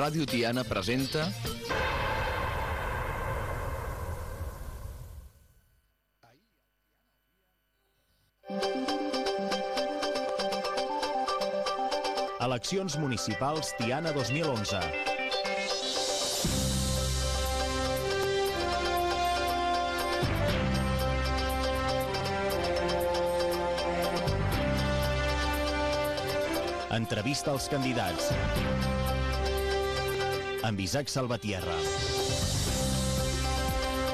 Ràdio Tiana presenta... Eleccions municipals Tiana 2011. Entrevista als candidats. Amb Isaac Salvatierra.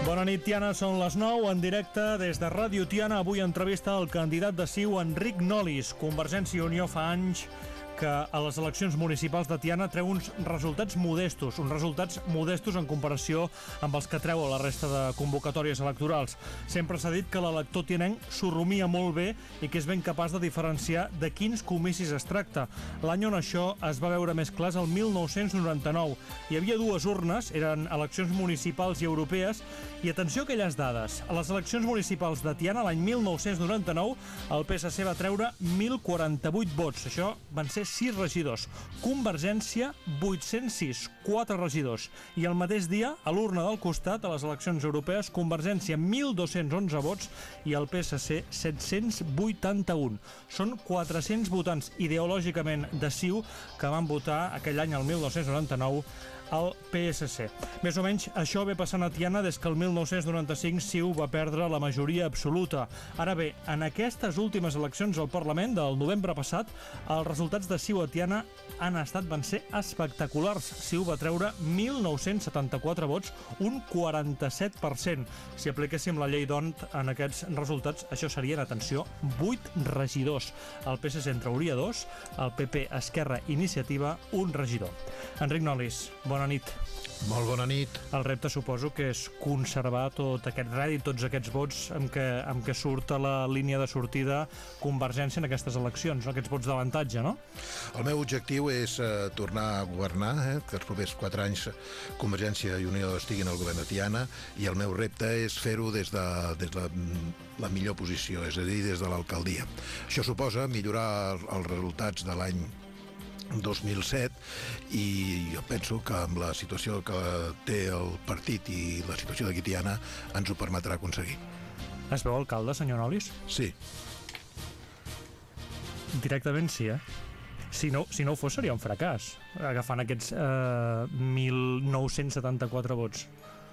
Bona nit, Tiana. Són les 9 en directe des de Ràdio Tiana. Avui entrevista al candidat de CiU, Enric Nolis. Convergència i Unió fa anys que a les eleccions municipals de Tiana treu uns resultats modestos, uns resultats modestos en comparació amb els que treu a la resta de convocatòries electorals. Sempre s'ha dit que l'elector tianenc s'ho rumia molt bé i que és ben capaç de diferenciar de quins comicis es tracta. L'any on això es va veure més clar és el 1999. Hi havia dues urnes, eren eleccions municipals i europees, i atenció a aquelles dades. A les eleccions municipals de Tiana l'any 1999 el PSC va treure 1.048 vots. Això van ser 6 regidors. Convergència, 806, 4 regidors. I el mateix dia, a l'urna del costat, a les eleccions europees, Convergència, 1.211 vots i el PSC, 781. Són 400 votants ideològicament de CiU que van votar aquell any, el 1999, al PSC. Més o menys això ve passant a Tiana des que el 1995 CiU va perdre la majoria absoluta. Ara bé, en aquestes últimes eleccions al Parlament del novembre passat, els resultats de CiU a Tiana han estat, van ser espectaculars. CiU va treure 1.974 vots, un 47%. Si apliquéssim la llei d'ONT en aquests resultats, això serien, atenció, 8 regidors. El PSC en trauria dos, el PP, Esquerra, Iniciativa, un regidor. Enric Nolis, bona nit. Molt bona nit. El repte suposo que és conservar tot aquest rèdit, tots aquests vots amb què, amb què surt a la línia de sortida Convergència en aquestes eleccions, no? aquests vots d'avantatge, no? El meu objectiu és eh, tornar a governar, eh, que els propers quatre anys Convergència i Unió estiguin al govern de Tiana, i el meu repte és fer-ho des, de, des de la millor posició, és a dir, des de l'alcaldia. Això suposa millorar els resultats de l'any 2007 i jo penso que amb la situació que té el partit i la situació de Guitiana ens ho permetrà aconseguir. Es veu alcalde, senyor Nolis? Sí. Directament sí, eh? Si no, si no ho fos seria un fracàs, agafant aquests eh, 1.974 vots.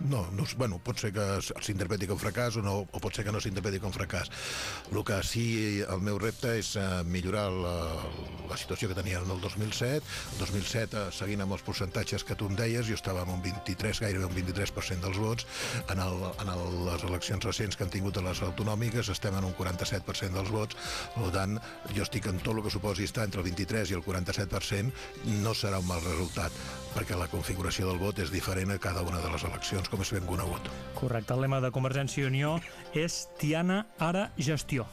No, no, bueno, pot ser que s'interpreti com fracàs o, no, o pot ser que no s'interpreti com fracàs. El que sí, el meu repte és uh, millorar la, la situació que tenia en el 2007. El 2007, uh, seguint amb els percentatges que tu em deies, jo estava amb un 23, gairebé un 23% dels vots. En, el, en el, les eleccions recents que han tingut a les autonòmiques estem en un 47% dels vots. Per tant, jo estic en tot el que suposi estar entre el 23 i el 47%, no serà un mal resultat, perquè la configuració del vot és diferent a cada una de les eleccions com és ben conegut. Correcte, el lema de Convergència i Unió és Tiana, ara, gestió.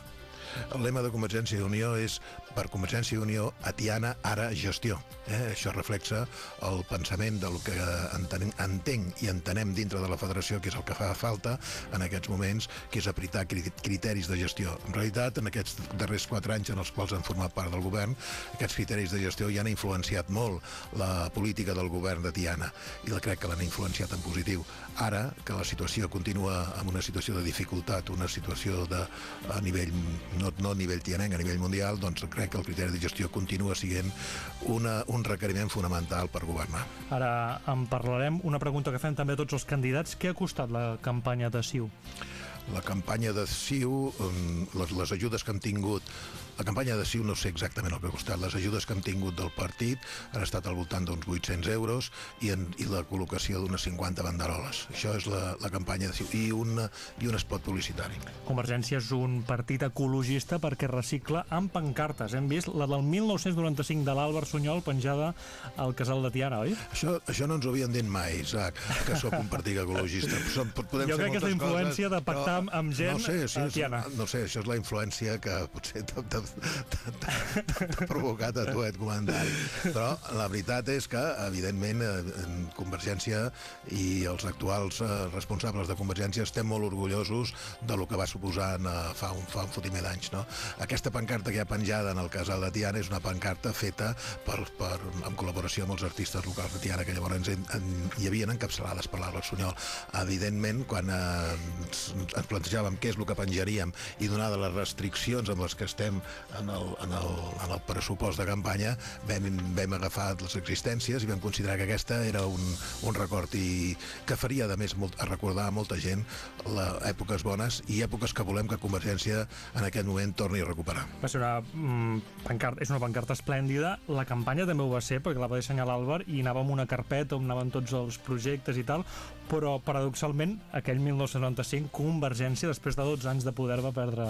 El lema de Convergència i Unió és per Convergència i Unió a Tiana, ara gestió. Eh? Això reflexa el pensament del que entenc, entenc i entenem dintre de la federació, que és el que fa falta en aquests moments, que és aplicar criteris de gestió. En realitat, en aquests darrers quatre anys en els quals han format part del govern, aquests criteris de gestió ja han influenciat molt la política del govern de Tiana i crec que l'han influenciat en positiu. Ara, que la situació continua amb una situació de dificultat, una situació de, a nivell no, no a nivell tianenc, a nivell mundial, doncs crec que el criteri de gestió continua sent una, un requeriment fonamental per governar. Ara en parlarem. Una pregunta que fem també a tots els candidats. Què ha costat la campanya de CiU? La campanya de CiU, les, les ajudes que hem tingut la campanya de CiU no sé exactament el que ha costat. Les ajudes que hem tingut del partit han estat al voltant d'uns 800 euros i, en, i la col·locació d'unes 50 banderoles. Això és la, la campanya de CiU. I un, I un espot publicitari. Convergència és un partit ecologista perquè recicla amb pancartes. Hem vist la del 1995 de l'Àlvar Sunyol penjada al casal de Tiana, oi? Això, això no ens ho havien dit mai, Isaac, que sóc un partit ecologista. Som, podem jo crec que és la influència coses, de pactar amb, amb gent no sé, sí, a Tiana. no sé, això és la influència que potser t'ha provocat a tu aquest comentari. Però la veritat és que, evidentment, eh, en Convergència i els actuals eh, responsables de Convergència estem molt orgullosos de lo que va suposar en, eh, fa, un, fa un fotimer d'anys. No? Aquesta pancarta que hi ha penjada en el casal de Tiana és una pancarta feta per, per, en col·laboració amb els artistes locals de Tiana, que llavors en, en, hi havien encapçalades per l'Àlvar Sunyol. Evidentment, quan eh, ens, ens plantejàvem què és el que penjaríem i donada les restriccions amb les que estem en el, en el, en el pressupost de campanya, vam, vam agafar les existències i vam considerar que aquesta era un, un record i que faria, a més, molt, a recordar a molta gent la, èpoques bones i èpoques que volem que Convergència en aquest moment torni a recuperar. Va ser una mm, pancarta, és una pancarta esplèndida. La campanya també ho va ser, perquè la va dissenyar l'Àlvar i anava amb una carpeta on anaven tots els projectes i tal, però paradoxalment aquell 1995 Convergència, després de 12 anys de poder, va perdre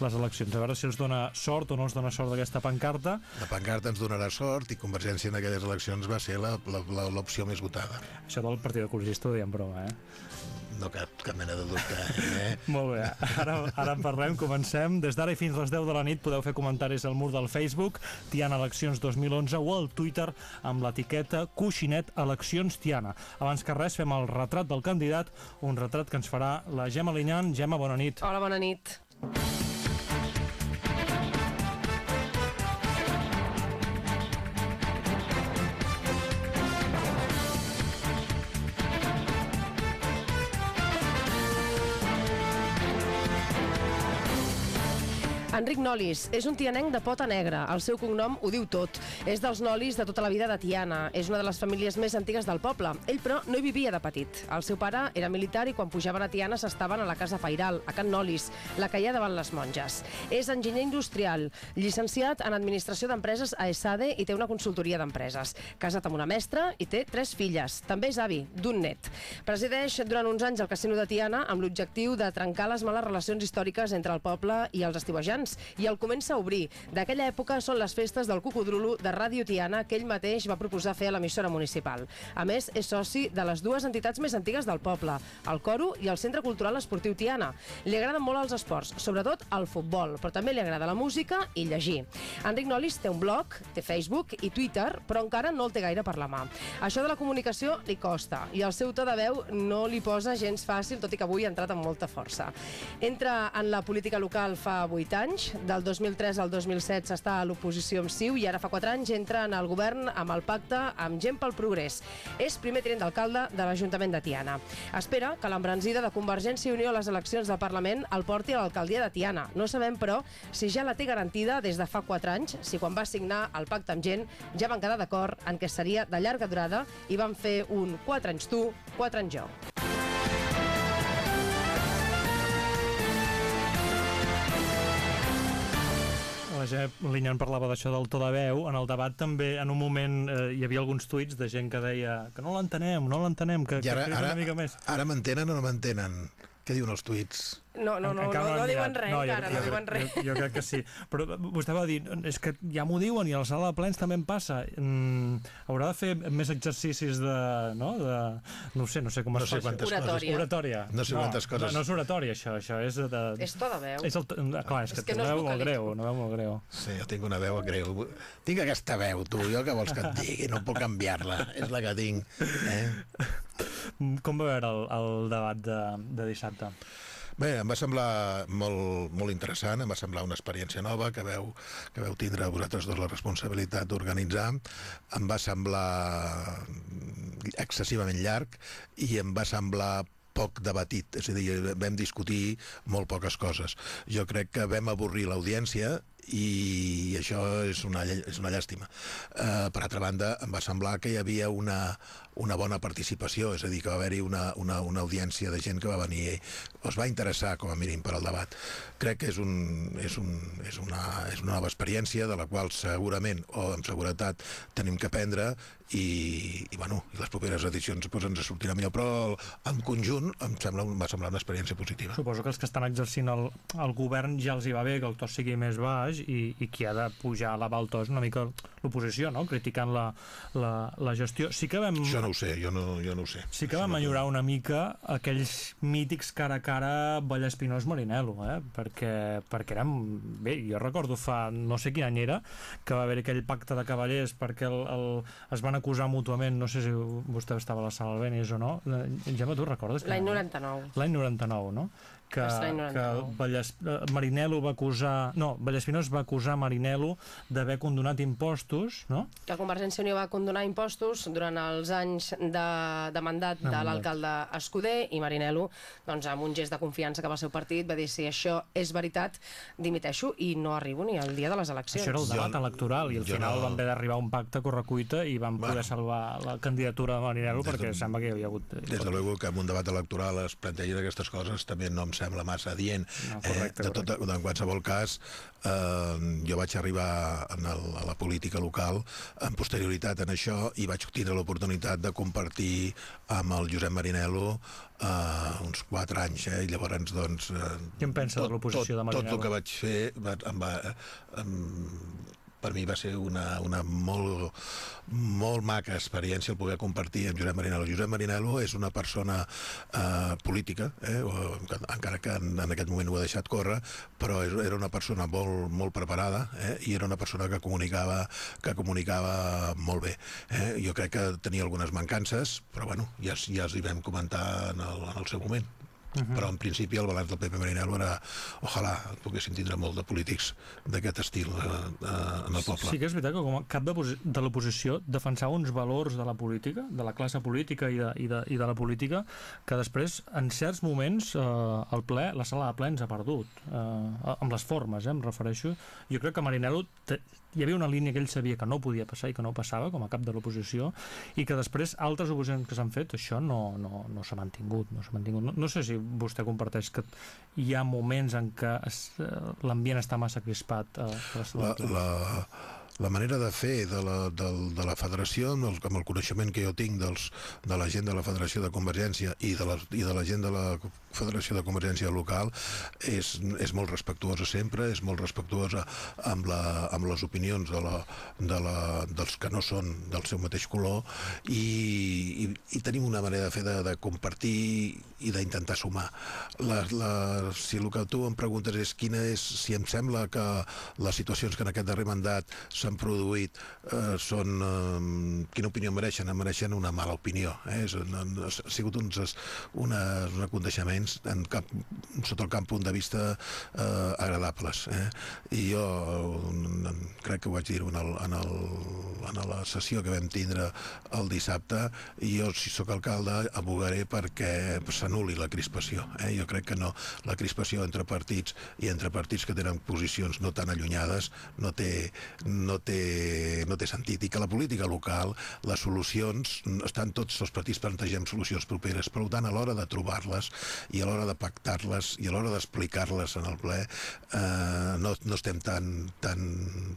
les eleccions. A veure si els dona sort o no els dona sort d'aquesta pancarta. La pancarta ens donarà sort i Convergència en aquelles eleccions va ser l'opció més votada. Això del Partit Ecologista ho diem broma, eh? No cap, cap mena de dubte. Eh? Molt bé, ara, ara en parlem, comencem. Des d'ara i fins les 10 de la nit podeu fer comentaris al mur del Facebook Tiana Eleccions 2011 o al Twitter amb l'etiqueta Coixinet Eleccions Tiana. Abans que res fem el retrat del candidat, un retrat que ens farà la Gemma Linyan. Gemma, bona nit. Hola, bona nit. Enric Nolis és un tianenc de pota negra. El seu cognom ho diu tot. És dels Nolis de tota la vida de Tiana. És una de les famílies més antigues del poble. Ell, però, no hi vivia de petit. El seu pare era militar i quan pujaven a Tiana s'estaven a la casa Pairal, a Can Nolis, la que hi ha davant les monges. És enginyer industrial, llicenciat en Administració d'Empreses a ESADE i té una consultoria d'empreses. Casat amb una mestra i té tres filles. També és avi d'un net. Presideix durant uns anys el Casino de Tiana amb l'objectiu de trencar les males relacions històriques entre el poble i els estiuejants i el comença a obrir. D'aquella època són les festes del Cocodrulo de Ràdio Tiana que ell mateix va proposar fer a l'emissora municipal. A més, és soci de les dues entitats més antigues del poble, el Coro i el Centre Cultural Esportiu Tiana. Li agraden molt els esports, sobretot el futbol, però també li agrada la música i llegir. Enric Nolis té un blog, té Facebook i Twitter, però encara no el té gaire per la mà. Això de la comunicació li costa i el seu to de veu no li posa gens fàcil, tot i que avui ha entrat amb molta força. Entra en la política local fa 8 anys, del 2003 al 2007 està a l'oposició amb CiU i ara fa 4 anys entra en el govern amb el pacte amb Gent pel Progrés. És primer tinent d'alcalde de l'Ajuntament de Tiana. Espera que l'embranzida de Convergència i Unió a les eleccions del Parlament el porti a l'alcaldia de Tiana. No sabem, però, si ja la té garantida des de fa 4 anys, si quan va signar el pacte amb Gent ja van quedar d'acord en què seria de llarga durada i van fer un 4 anys tu, 4 anys jo. La Gemma Linyan parlava d'això del to de veu. En el debat també, en un moment, eh, hi havia alguns tuits de gent que deia que no l'entenem, no l'entenem, que, I ara, que ara, una mica més. ara m'entenen o no m'entenen? Què diuen els tuits? No, no, no, no, no, l'han diuen res jo- encara, no jo, diuen res. Jo, jo crec que sí. Però vostè va dir, és que ja m'ho diuen i a la sala de plens també em passa. Mm, haurà de fer més exercicis de... No, de, no sé, no sé com No es sé fa. Oratòria. Oratòria. No sé quantes coses. No, no és oratòria, això. Això és de... És to de veu. És el, clar, és que, És que té no una veu molt greu, una veu molt greu. Sí, jo tinc una veu greu. Tinc aquesta veu, tu. Jo què vols que et digui? No puc canviar-la. És la que tinc. Eh? Mm, Com va veure el, el debat de, de dissabte? Bé, em va semblar molt, molt interessant, em va semblar una experiència nova que veu, que veu tindre vosaltres dos la responsabilitat d'organitzar. Em va semblar excessivament llarg i em va semblar poc debatit, és a dir, vam discutir molt poques coses. Jo crec que vam avorrir l'audiència i això és una, és una llàstima. Uh, per altra banda, em va semblar que hi havia una, una bona participació, és a dir, que va haver-hi una, una, una audiència de gent que va venir, es va interessar com a mínim per al debat. Crec que és, un, és, un, és, una, és una nova experiència de la qual segurament, o amb seguretat, tenim que aprendre i, i, bueno, i les properes edicions doncs, ens sortirà millor, però en conjunt em, sembla, em va semblar una experiència positiva. Suposo que els que estan exercint el, el govern ja els hi va bé que el to sigui més baix i, i qui ha de pujar a la el to és una mica l'oposició, no? criticant la, la, la gestió. Sí que vam... Això no ho sé, jo no, jo no ho sé. Sí que vam enyorar una mica aquells mítics cara a cara Vallespinós Marinelo, eh? perquè, perquè érem... Bé, jo recordo fa no sé quin any era que va haver aquell pacte de cavallers perquè el, el, es van acusar mútuament, no sé si vostè estava a la sala Albenis o no, Eh, Gemma, tu recordes? L'any no? 99. L'any 99, no? Que, que 99. Valles, eh, Marinelo va acusar... No, Vallespinós va acusar Marinelo d'haver condonat impostos, no? que Convergència i Unió va condonar impostos durant els anys de, de mandat de l'alcalde Escuder i Marinelo, doncs, amb un gest de confiança cap al seu partit, va dir si això és veritat, dimiteixo i no arribo ni al dia de les eleccions. Això era el debat Jo- electoral i al final no- van haver d'arribar a un pacte correcuita i van poder Bueno. salvar la candidatura de Marinelo Des de- perquè sembla que hi havia hagut... Des de luego que en un debat electoral es plantegin aquestes coses també no em sembla massa adient. No, correcte, eh, de tot, en qualsevol cas, eh, jo vaig arribar en el, a la política local en posterioritat en això i vaig tindre l'oportunitat de compartir amb el Josep Marinelo eh, uns quatre anys, eh, i llavors, doncs... Eh, Què en pensa de tot- l'oposició tot- de Marinelo? Tot el que vaig fer va, em va, em, per mi va ser una, una molt, molt maca experiència el poder compartir amb Josep Marinelo. Josep Marinelo és una persona eh, política, eh, o, encara que en, en aquest moment ho ha deixat córrer, però era una persona molt, molt preparada eh, i era una persona que comunicava, que comunicava molt bé. Eh? Jo crec que tenia algunes mancances, però bueno, ja, ja els hi vam comentar en el, en el seu moment. Uh -huh. però en principi el balanç del Pepe Marinelo era ojalà poguéssim tindre molt de polítics d'aquest estil eh, eh, en el poble. Sí que és veritat que com a cap de, de l'oposició defensava uns valors de la política, de la classe política i de, i de, i de la política, que després, en certs moments, eh, el ple, la sala de plens ha perdut. Eh, amb les formes, eh, em refereixo. Jo crec que Marinelo te, hi havia una línia que ell sabia que no podia passar i que no passava, com a cap de l'oposició, i que després altres oposicions que s'han fet, això no, no, no s'ha mantingut. No, s'ha mantingut. No, no sé si vostè comparteix que hi ha moments en què eh, l'ambient està massa crispat. Eh, a la la, la manera de fer de la, del, de la federació, amb el, amb el coneixement que jo tinc dels, de la gent de la federació de Convergència i de la, i de la gent de la federació de Convergència local, és, és molt respectuosa sempre, és molt respectuosa amb, la, amb les opinions de la, de la, dels que no són del seu mateix color i, i, i tenim una manera de fer de, de compartir i d'intentar sumar. La, la, si el que tu em preguntes és quina és, si em sembla que les situacions que en aquest darrer mandat s'han produït eh, són... Eh, quina opinió mereixen? Mereixen una mala opinió. Eh? És, han, han sigut uns, una, uns aconteixements en cap, sota el camp punt de vista eh, agradables. Eh? I jo eh, crec que ho vaig dir en, el, en, el, en la sessió que vam tindre el dissabte i jo, si sóc alcalde, abogaré perquè s'anuli la crispació. Eh? Jo crec que no. La crispació entre partits i entre partits que tenen posicions no tan allunyades no té, no té, no té sentit. I que la política local, les solucions, estan tots els partits plantegem solucions properes, per tant, a l'hora de trobar-les i a l'hora de pactar-les i a l'hora d'explicar-les en el ple eh, no, no estem tan, tan,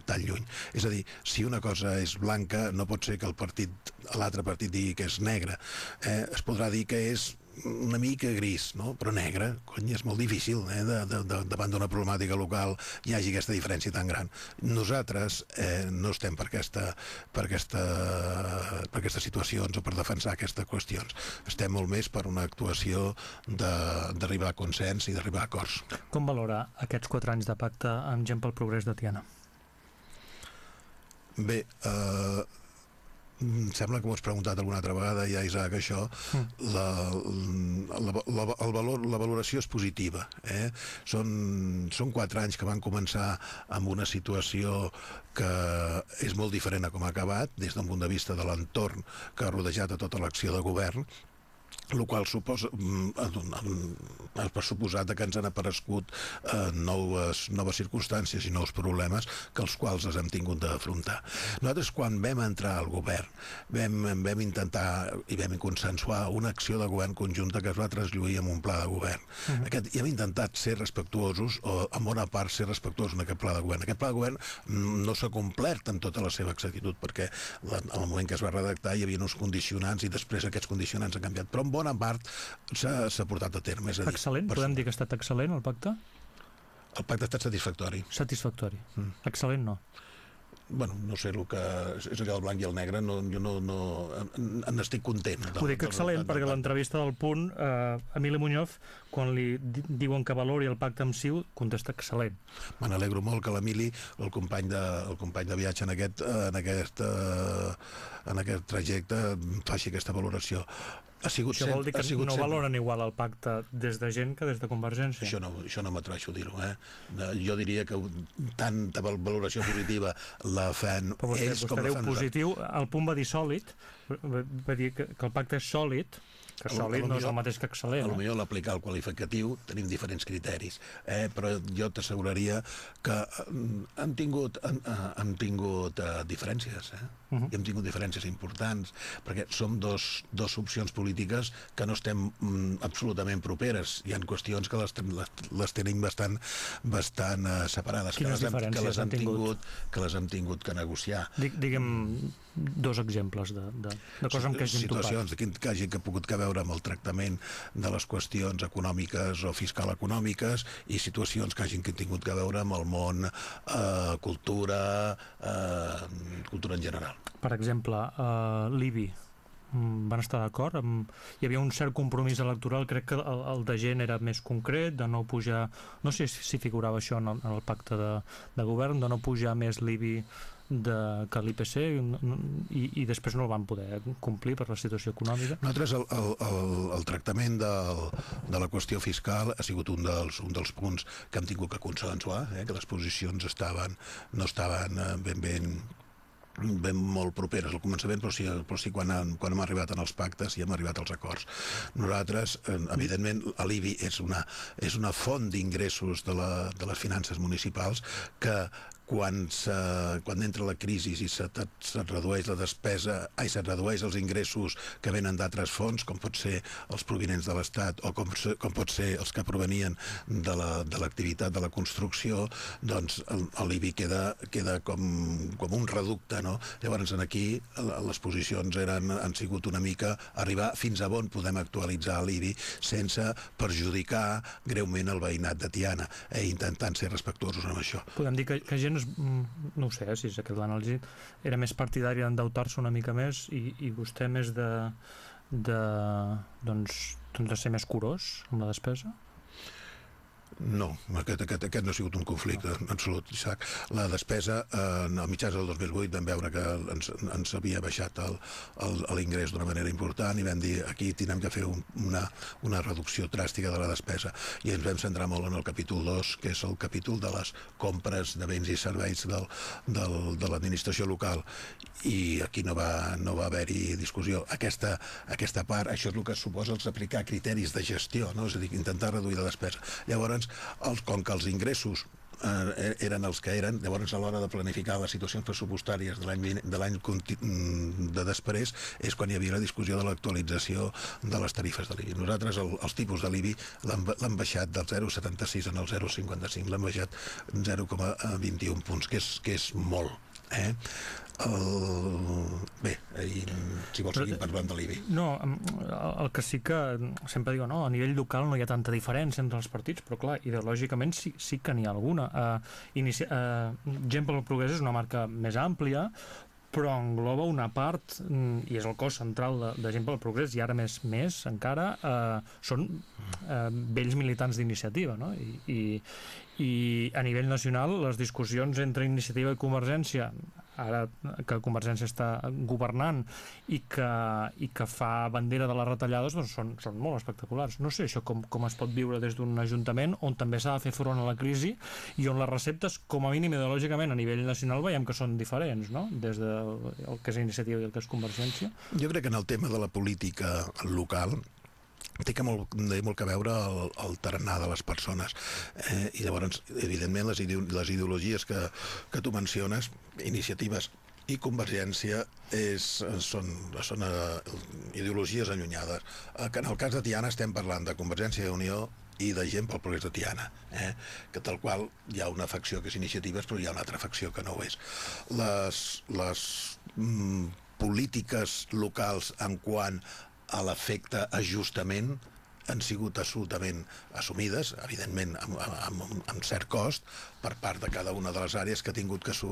tan lluny. És a dir, si una cosa és blanca, no pot ser que el partit, l'altre partit digui que és negre. Eh, es podrà dir que és una mica gris, no? però negre, cony, és molt difícil eh? de, de, de, davant d'una problemàtica local hi hagi aquesta diferència tan gran. Nosaltres eh, no estem per, aquesta, per, aquesta, per aquestes situacions o per defensar aquestes qüestions. Estem molt més per una actuació d'arribar a consens i d'arribar a acords. Com valora aquests quatre anys de pacte amb gent pel progrés de Tiana? Bé, eh, sembla que m'ho has preguntat alguna altra vegada ja, Isaac, això la, la, la, el valor, la valoració és positiva eh? són, són quatre anys que van començar amb una situació que és molt diferent a com ha acabat des d'un punt de vista de l'entorn que ha rodejat a tota l'acció de govern el qual suposa, mm, ha pressuposat que ens han aparegut eh, noves, noves circumstàncies i nous problemes que els quals els hem tingut d'afrontar. Nosaltres, quan vam entrar al govern, vam, vam intentar i vam consensuar una acció de govern conjunta que es va traslluir amb un pla de govern. Uh -huh. Aquest, I hem intentat ser respectuosos, o en bona part ser respectuosos en aquest pla de govern. Aquest pla de govern mm, no s'ha complert en tota la seva exactitud, perquè en el moment que es va redactar hi havia uns condicionants i després aquests condicionants han canviat. Però en bona part s'ha portat a terme. És a dir, Excel·lent? per- Podem dir que ha estat excel·lent el pacte? El pacte ha estat satisfactori. Satisfactori. Mm. Excel·lent no. bueno, no sé, el que és el blanc i el negre, no, jo no, no, n'estic content. Ho dic excel·lent, perquè l'entrevista del punt, eh, Emili Muñoz, quan li di diuen que valori el pacte amb Ciu, contesta excel·lent. Me n'alegro molt que l'Emili, el, company de, el company de viatge en aquest, en aquest, en aquest trajecte, faci aquesta valoració ha sigut això vol dir que ha sigut no sempre... valoren igual el pacte des de gent que des de Convergència? Això no, això no m'atreixo a dir-ho, eh? Jo diria que tanta valoració positiva la fan Però vostè, ells vostè com la fan positiu, el punt va dir sòlid, va dir que, que el pacte és sòlid, que sòlid no és el mateix que excel·lent. A millor l'aplicar el qualificatiu tenim diferents criteris, eh? però jo t'asseguraria que han tingut, han, han tingut uh, diferències, eh? Uh -huh. i hem tingut diferències importants, perquè som dos, dos opcions polítiques que no estem mm, absolutament properes. Hi ha qüestions que les, les, les tenim bastant, bastant uh, separades. Quines que les, que les han tingut? tingut? Que les hem tingut que negociar. Dic, diguem dos exemples de, de, de coses amb què hagin situacions topat. que, que hagin que pogut que veure amb el tractament de les qüestions econòmiques o fiscal-econòmiques i situacions que hagin tingut que veure amb el món eh, cultura eh, cultura en general. Per exemple, eh, l'IBI, mm, van estar d'acord? Hi havia un cert compromís electoral, crec que el, el de gent era més concret, de no pujar... No sé si figurava això en el, en el pacte de, de govern, de no pujar més l'IBI de, que l'IPC i, i després no el van poder complir per la situació econòmica. Nosaltres el, el, el, el tractament del, de la qüestió fiscal ha sigut un dels, un dels punts que hem tingut que consensuar, eh, que les posicions estaven, no estaven eh, ben ben ben molt properes al començament, però sí, però sí quan, han, quan hem arribat en els pactes i hem arribat als acords. Nosaltres, evidentment, l'IBI és una, és una font d'ingressos de, la, de les finances municipals que quan, quan entra la crisi i se't, se redueix la despesa, ai, se't redueix els ingressos que venen d'altres fons, com pot ser els provinents de l'Estat o com, com pot ser els que provenien de l'activitat la, de, de la construcció, doncs l'IBI queda, queda com, com un reducte, no? Llavors, aquí les posicions eren, han sigut una mica arribar fins a on podem actualitzar l'IBI sense perjudicar greument el veïnat de Tiana, eh, intentant ser respectuosos amb això. Podem dir que, que gent és, mm, no ho sé, si és aquest l'anàlisi, era més partidari d'endeutar-se una mica més i, i vostè més de, de, doncs, doncs de ser més curós amb la despesa? No, aquest, aquest, aquest no ha sigut un conflicte en absolut, Isaac. La despesa, eh, a mitjans del 2008 vam veure que ens, ens havia baixat l'ingrés d'una manera important i vam dir aquí tindrem que fer un, una, una reducció dràstica de la despesa. I ens vam centrar molt en el capítol 2, que és el capítol de les compres de béns i serveis del, del, de l'administració local. I aquí no va, no va haver-hi discussió. Aquesta, aquesta part, això és el que suposa els aplicar criteris de gestió, no? és a dir, intentar reduir la despesa. Llavors, els, com que els ingressos eh, eren els que eren, llavors a l'hora de planificar les situacions pressupostàries de l'any de l'any mm, de després és quan hi havia la discussió de l'actualització de les tarifes de l'IBI. Nosaltres el, els tipus de l'IBI l'han baixat del 0,76 en el 0,55, l'han baixat 0,21 punts, que és, que és molt. Eh? El... Bé, i, si vols seguir parlant de l'IBI. No, el que sí que sempre digo, no, a nivell local no hi ha tanta diferència entre els partits, però clar, ideològicament sí, sí que n'hi ha alguna. Uh, inici... uh, Gent pel Progrés és una marca més àmplia, però engloba una part, mm, i és el cos central de, de Gent pel Progrés, i ara més més encara, eh, són eh, vells militants d'iniciativa, no? I, i, i a nivell nacional les discussions entre iniciativa i Convergència ara que Convergència està governant i que, i que fa bandera de les retallades doncs són, són molt espectaculars. No sé això com, com es pot viure des d'un ajuntament on també s'ha de fer front a la crisi i on les receptes, com a mínim ideològicament a nivell nacional, veiem que són diferents, no? des del de el que és iniciativa i el que és Convergència. Jo crec que en el tema de la política local té que molt, té molt que veure el, el tarannà de les persones eh, i llavors evidentment les, les ideologies que, que tu menciones iniciatives i Convergència és, són, són uh, ideologies allunyades. Eh, que en el cas de Tiana estem parlant de Convergència i Unió i de gent pel progrés de Tiana, eh? que tal qual hi ha una facció que és iniciatives però hi ha una altra facció que no ho és. Les, les mm, polítiques locals en quant a l'efecte ajustament han sigut absolutament assumides, evidentment amb, amb, amb, cert cost, per part de cada una de les àrees que ha tingut que, su,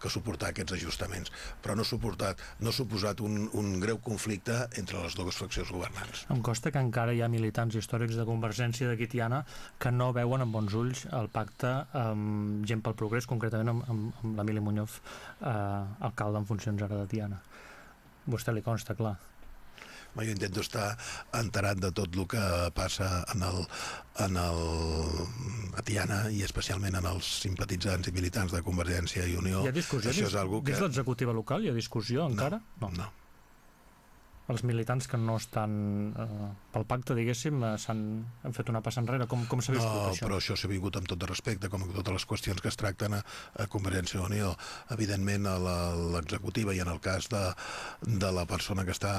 que suportar aquests ajustaments. Però no ha suportat, no ha suposat un, un greu conflicte entre les dues faccions governants. Em costa que encara hi ha militants històrics de Convergència de Quitiana que no veuen amb bons ulls el pacte amb Gent pel Progrés, concretament amb, amb, amb l'Emili Muñoz, eh, alcalde en funcions ara de Tiana. Vostè li consta, clar. Jo intento estar enterat de tot el que passa en el, en el, a Tiana i especialment en els simpatitzants i militants de Convergència i Unió. Hi ha discussió Això és algo que... dins l'executiva local? Hi ha discussió encara? No, no. Els militants que no estan eh, pel pacte, diguéssim, eh, s'han han fet una passa enrere. Com, com s'ha viscut no, això? però això s'ha vingut amb tot de respecte, com totes les qüestions que es tracten a, a Convergència i Unió. Evidentment, a la- l'executiva i en el cas de, de la persona que està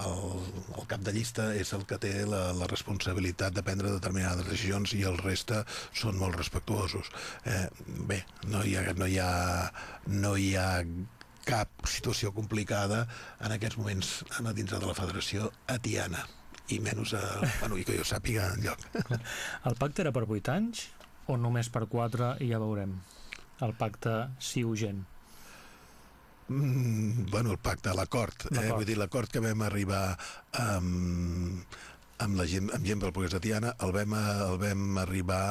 al, al cap de llista és el que té la, la responsabilitat de prendre determinades decisions i el reste són molt respectuosos. Eh, bé, no hi ha, no hi ha, no hi ha cap situació complicada en aquests moments a dintre de la federació a Tiana i menys a, bueno, i que jo sàpiga enlloc. El pacte era per 8 anys o només per 4 i ja veurem? El pacte sí-gent. Mm, bueno, el pacte, l'acord. Eh? Vull dir, l'acord que vam arribar amb, amb la gent, amb gent pel Progrés de Tiana, el vam, el vam arribar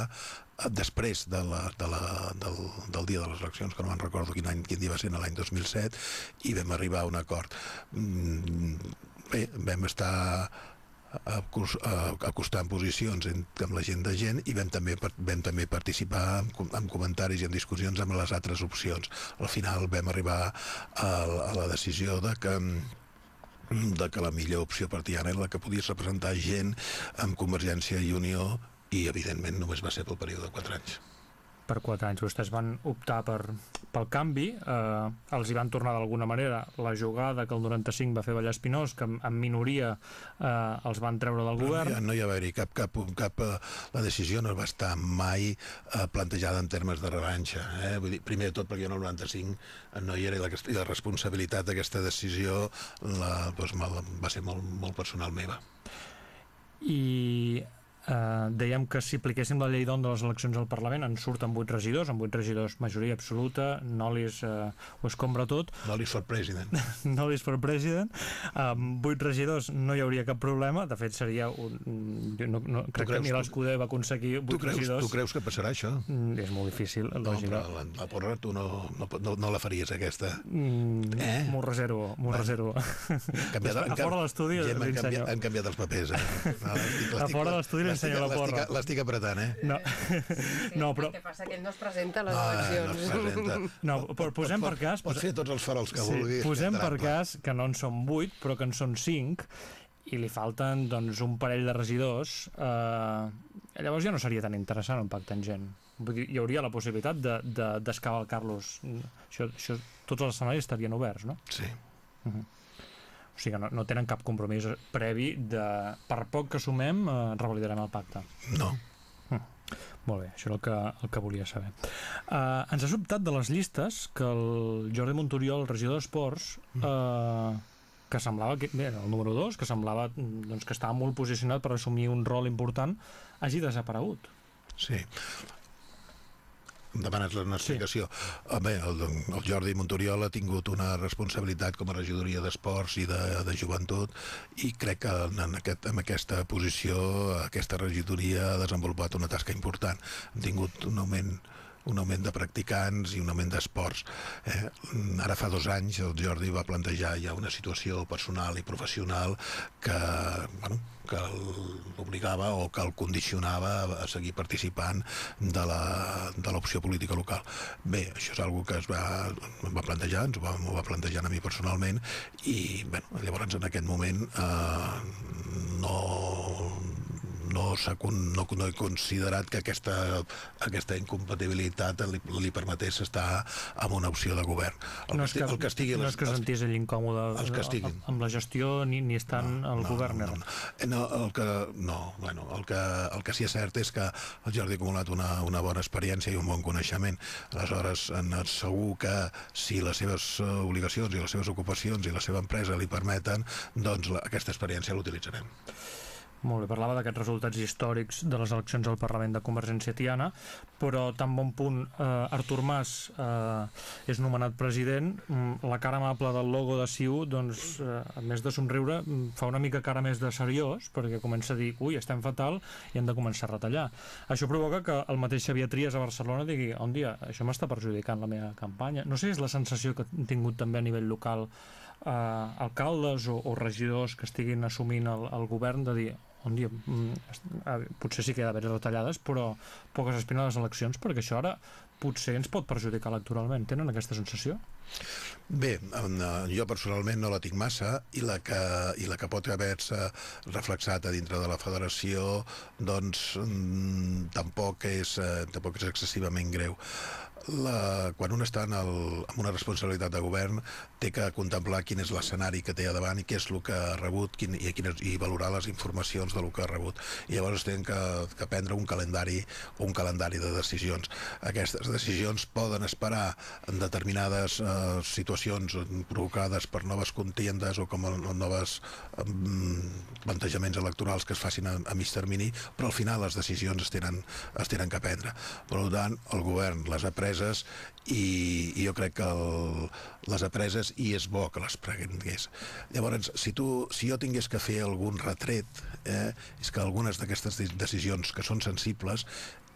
després de la, de la, del, del dia de les eleccions, que no me'n recordo quin, any, quin dia va ser, l'any 2007, i vam arribar a un acord. Mm, bé, vam estar acos- a- acostant posicions en, amb la gent de gent i vam també, vam també participar en, com- en comentaris i en discussions amb les altres opcions. Al final vam arribar a, a la decisió de que de que la millor opció per Tiana era la que podies representar gent amb Convergència i Unió i evidentment només va ser pel període de 4 anys. Per 4 anys. Vostès van optar per, pel canvi, eh, els hi van tornar d'alguna manera la jugada que el 95 va fer Vallès Pinós, que en, en minoria eh, els van treure del No hi govern. ha, no hi va haver-hi cap, cap, cap... eh, La decisió no va estar mai eh, plantejada en termes de revanxa. Eh? Vull dir, primer de tot perquè jo en el 95 no hi era i la, i la responsabilitat d'aquesta decisió la, doncs, va ser molt, molt personal meva. I eh, dèiem que si apliquéssim la llei d'on de les eleccions al Parlament en surten 8 regidors, amb 8 regidors majoria absoluta, Nolis eh, ho escombra tot, Nolis for president. Nolis for president, amb 8 regidors no hi hauria cap problema, de fet seria un... No, no, crec creus- que Milà Escudé va aconseguir 8 Tu creus, regidors. tu creus que passarà això? Mm, És molt difícil, No, lògica. però la, la porra tu no, no, no, no la faries, aquesta. Mm, Eh? M'ho reservo, m'ho reservo. Canviat, A fora de l'estudi Gemma, han, li canviat, els papers, eh? No, A fora de l'estudi ensenyo la porra. l'estic- apretant, eh? No, no però, El que passa que ell no es presenta a les No, no es eleccions. presenta. no, però posem per cas... Pots fer tots els farols que Sí, vulguis. posem que per cas que no en són 8, però que en són 5, i li falten doncs, un parell de regidors, eh, llavors ja no seria tan interessant un pacte en gent. Vull dir, hi hauria la possibilitat de- de- d'escavalcar-los. Això, això, tots els escenaris estarien oberts, no? Sí. O sigui que no, no tenen cap compromís previ de, per poc que sumem, eh, revalidarem el pacte. No. Molt bé, això era el que, el que volia saber. Uh, ens ha sobtat de les llistes que el Jordi Montoriol, regidor d'Esports, uh, que semblava que, bé, el número 2, que semblava doncs, que estava molt posicionat per assumir un rol important, hagi desaparegut. Sí. Em demanes una explicació. Sí. Bé, el, el Jordi Montoriol ha tingut una responsabilitat com a regidoria d'esports i de, de joventut i crec que en, en, aquest, en aquesta posició aquesta regidoria ha desenvolupat una tasca important. Hem tingut un augment un augment de practicants i un augment d'esports. Eh, ara fa dos anys el Jordi va plantejar ja una situació personal i professional que, bueno, que l'obligava o que el condicionava a seguir participant de l'opció política local. Bé, això és una que es va, va plantejar, ens ho va, m'ho va plantejar a mi personalment i bueno, llavors en aquest moment eh, no, no, no, no he considerat que aquesta, aquesta incompatibilitat li, li permetés estar amb una opció de govern. El, no que, esti- el que estigui... no és que sentís ell incòmode els que estiguin. amb, la gestió ni, ni estant al govern. no, no. Eh, no, el que, no, bueno, el que, el que sí és cert és que el Jordi ha acumulat una, una bona experiència i un bon coneixement. Aleshores, en, segur que si les seves obligacions i les seves ocupacions i la seva empresa li permeten, doncs la, aquesta experiència l'utilitzarem. Molt bé, parlava d'aquests resultats històrics de les eleccions al Parlament de Convergència Tiana, però tan bon punt eh, Artur Mas eh, és nomenat president, mm, la cara amable del logo de CiU, doncs, eh, a més de somriure, mm, fa una mica cara més de seriós, perquè comença a dir, ui, estem fatal, i hem de començar a retallar. Això provoca que el mateix Xavier Trias a Barcelona digui, un dia, això m'està perjudicant la meva campanya. No sé si és la sensació que han tingut també a nivell local eh, alcaldes o, o regidors que estiguin assumint el, el govern de dir un dia, mm, potser sí que hi ha d'haver retallades, però poques espines a les eleccions, perquè això ara potser ens pot perjudicar electoralment. Tenen aquesta sensació? Bé, eh, jo personalment no la tinc massa i la que, i la que pot haver-se reflexat a dintre de la federació doncs mm, tampoc és, eh, tampoc és excessivament greu. La, quan un està en, el, en una responsabilitat de govern té que contemplar quin és l'escenari que té a davant i què és el que ha rebut quin, i, quines, i valorar les informacions del que ha rebut. I llavors tenen que, que prendre un calendari un calendari de decisions. Aquestes decisions poden esperar en determinades eh, situacions provocades per noves contiendes o com a noves plantejaments electorals que es facin a, a mig termini, però al final les decisions es tenen, es tenen que prendre. Per tant, el govern les ha preses i, i jo crec que el, les ha preses i és bo que les prengués. Llavors, si, tu, si jo tingués que fer algun retret, eh, és que algunes d'aquestes de- decisions que són sensibles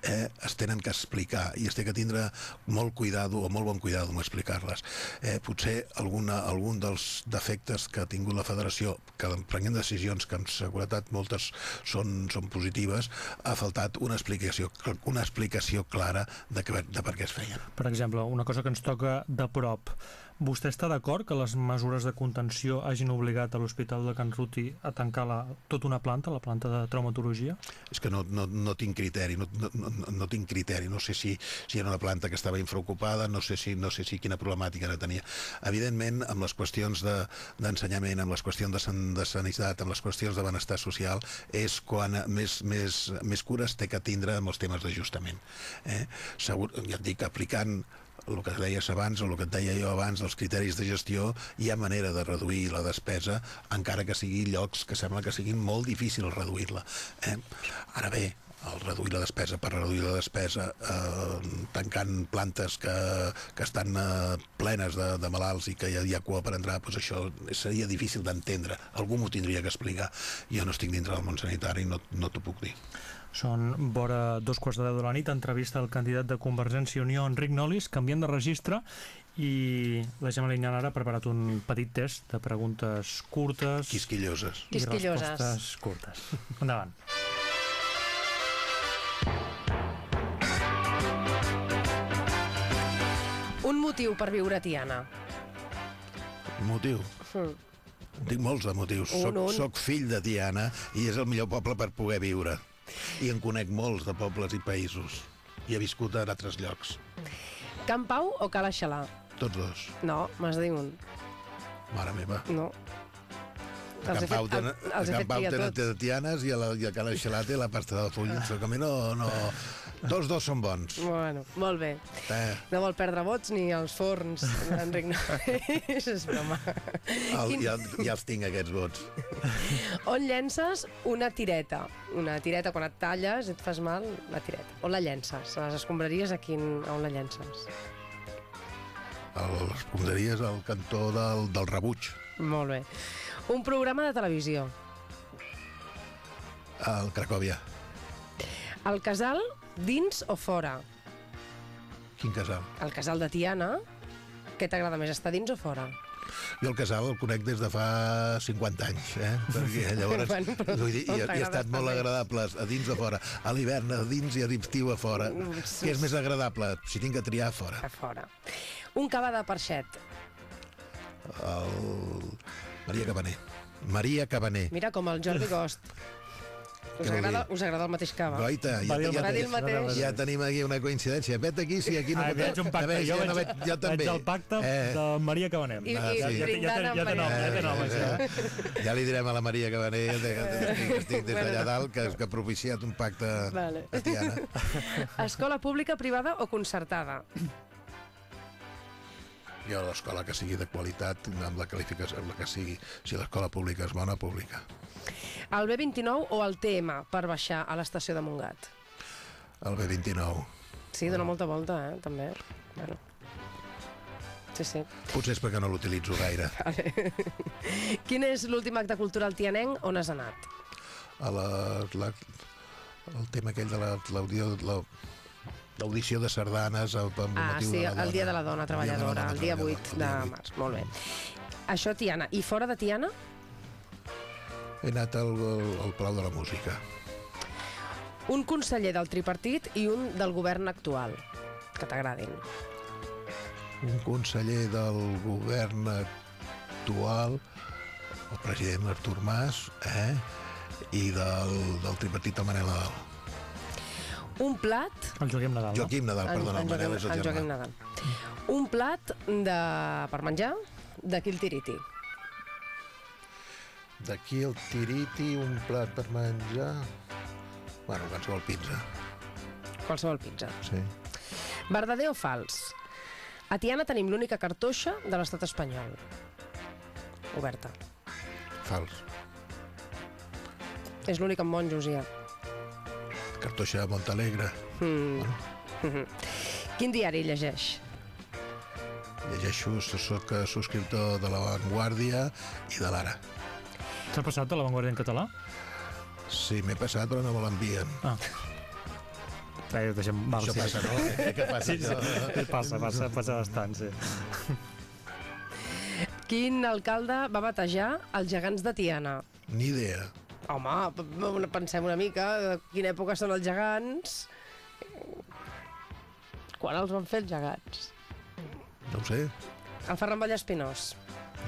eh, es tenen que explicar i es té que tindre molt cuidado o molt bon cuidado amb explicar-les. Eh, potser alguna, algun dels defectes que ha tingut la federació, que prenguem decisions que amb seguretat moltes són, són positives, ha faltat una explicació, una explicació clara de, que, de per què es feien. Per exemple, una cosa que ens toca de prop. Vostè està d'acord que les mesures de contenció hagin obligat a l'Hospital de Can Ruti a tancar la, tota una planta, la planta de traumatologia? És que no, no, no tinc criteri, no, no, no, no tinc criteri, no sé si, si era una planta que estava infraocupada, no sé si, no sé si quina problemàtica ara tenia. Evidentment, amb les qüestions de- d'ensenyament, de, amb les qüestions de, san, de sanitat, amb les qüestions de benestar social, és quan més, més, més cures té que tindre amb els temes d'ajustament. Eh? Segur, ja et dic, aplicant el que deies abans, o el que et deia jo abans, els criteris de gestió, hi ha manera de reduir la despesa, encara que sigui llocs que sembla que siguin molt difícil reduir-la. Eh? Ara bé, el reduir la despesa per reduir la despesa eh, tancant plantes que, que estan eh, plenes de, de malalts i que hi ha, hi ha cua per entrar, doncs això seria difícil d'entendre. Algú m'ho tindria que explicar. Jo no estic dintre del món sanitari no, no t'ho puc dir. Són vora dos quarts de deu de la nit, entrevista al candidat de Convergència i Unió, Enric Nolis, canviem de registre i la Gemma Linyana ara ha preparat un petit test de preguntes curtes Quisquilloses. i Quisquilloses. respostes curtes. Endavant. Un motiu per viure a Tiana. Motiu? Mm. Tinc molts de motius. Un, soc, un. soc fill de Tiana i és el millor poble per poder viure. I en conec molts de pobles i països. I he viscut a altres llocs. Can Pau o Cala Xalà? Tots dos. No, m'has de dir un. Mare meva. No. A Can Pau fet, tenen, a he Can Pau tenen Tianes i a, la, i a Cala Xelà té la pasta de full. Ah. A mi no, no... Tots dos són bons. Bueno, molt bé. Eh, No vol perdre vots ni els forns, Enric no. és broma. el, ja, ja els tinc, aquests vots. On llences una tireta? Una tireta, quan et talles et fas mal, la tireta. On la llences? A les escombraries, a, quin, on la llences? A les escombraries al cantó del, del rebuig. Molt bé. Un programa de televisió. Al Cracòvia. El casal, dins o fora? Quin casal? El casal de Tiana, què t'agrada més, estar dins o fora? Jo el casal el conec des de fa 50 anys, eh? Perquè llavors, Bueno, però vull dir, i, i ha estat molt agradable a dins o fora. A l'hivern a dins i a l'estiu a fora. Mm, sí. Què és més agradable? Si tinc que triar, a fora. A fora. Un cava de parxet. El... Maria Cabaner. Maria Cabaner. Mira, com el Jordi Gost. Us agrada, us agrada el mateix cava? Goita, ja, Va dir el ja, el mateix. ja tenim aquí una coincidència. Vet aquí, si aquí no Ah, veig un pacte. Ja veig, jo ja veig, jo també. veig el pacte Eh, de Maria Cabanem. I, Ah, i sí. Ja ja ja té nom, ja té nom, Eh, això. eh, ja li direm a la Maria Cabaner que, que, que estic des d'allà dalt que, que ha propiciat un pacte Vale. a Tiana. Escola pública, privada o concertada? Jo l'escola que sigui de qualitat, amb la qualificació amb la que sigui. Si l'escola pública és bona, pública. El B29 o el TM per baixar a l'estació de Montgat? El B29. Sí, dona molta volta, eh, també. Bueno. Sí, sí. Potser és perquè no l'utilitzo gaire. Quin és l'últim acte cultural tianenc on has anat? A la, la, el tema aquell de la- l'audio... La, l'audició de sardanes amb Ah, motiu sí, de la el dia de la dona El dia de la treballadora, dona el dia 8 treballadora, de el dia 8. març. Molt bé. Això, Tiana. I fora de Tiana? He anat al, al Palau de la Música. Un conseller del tripartit i un del govern actual, que t'agradin. Un conseller del govern actual, el president Artur Mas, eh? i del, del tripartit el Manel Nadal. Un plat... El Joaquim Nadal, no? Joaquim Nadal, perdona, el Manel és el germà. Joaquim Nadal. Un plat de, per menjar d'aquí el tiriti. D'aquí el tiriti, un plat per menjar... Bueno, qualsevol pizza, Qualsevol pizza. sí. Verdader o fals? A Tiana tenim l'única cartoixa de l'estat espanyol. Oberta. Fals. És l'únic amb monjos, ja. Cartoixa de Montalegre. Mm. Quin diari llegeix? Llegeixo, soc eh, subscriptor de La Vanguardia i de l'Ara. T'ha passat a l'avantguàrdia en català? Sí, m'he passat, però no me l'envien. Ah. Eh, deixem... Val, Això sí. passa, no? Eh, Què passa, Sí, sí. això? Passa, passa, passa bastant, sí. Quin alcalde va batejar els gegants de Tiana? Ni idea. Home, pensem una mica de quina època són els gegants. Quan els van fer els gegants? No ho sé. El Ferran Vallespinós.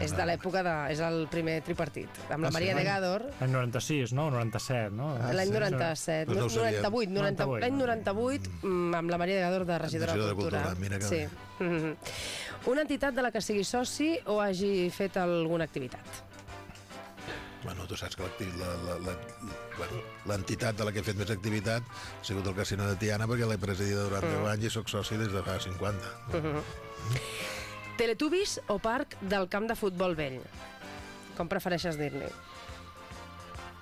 És de l'època de... és el primer tripartit. Amb la Ah, sí? Maria Negador, L'any 96, no? 97, no? Ah, l'any sí? 97, Doncs no ho sabia. 98, 90, 98. l'any 98, mm, amb la Maria Negador de regidora de Regidora de Cultura. Cultura, mira que sí. bé. Una entitat de la que sigui soci o hagi fet alguna activitat. Bueno, tu saps que l'entitat de la que he fet més activitat ha sigut el Casino de Tiana perquè l'he presidida durant 10 anys i sóc soci des de fa 50. Teletubbies o parc del camp de futbol vell? Com prefereixes dir-li?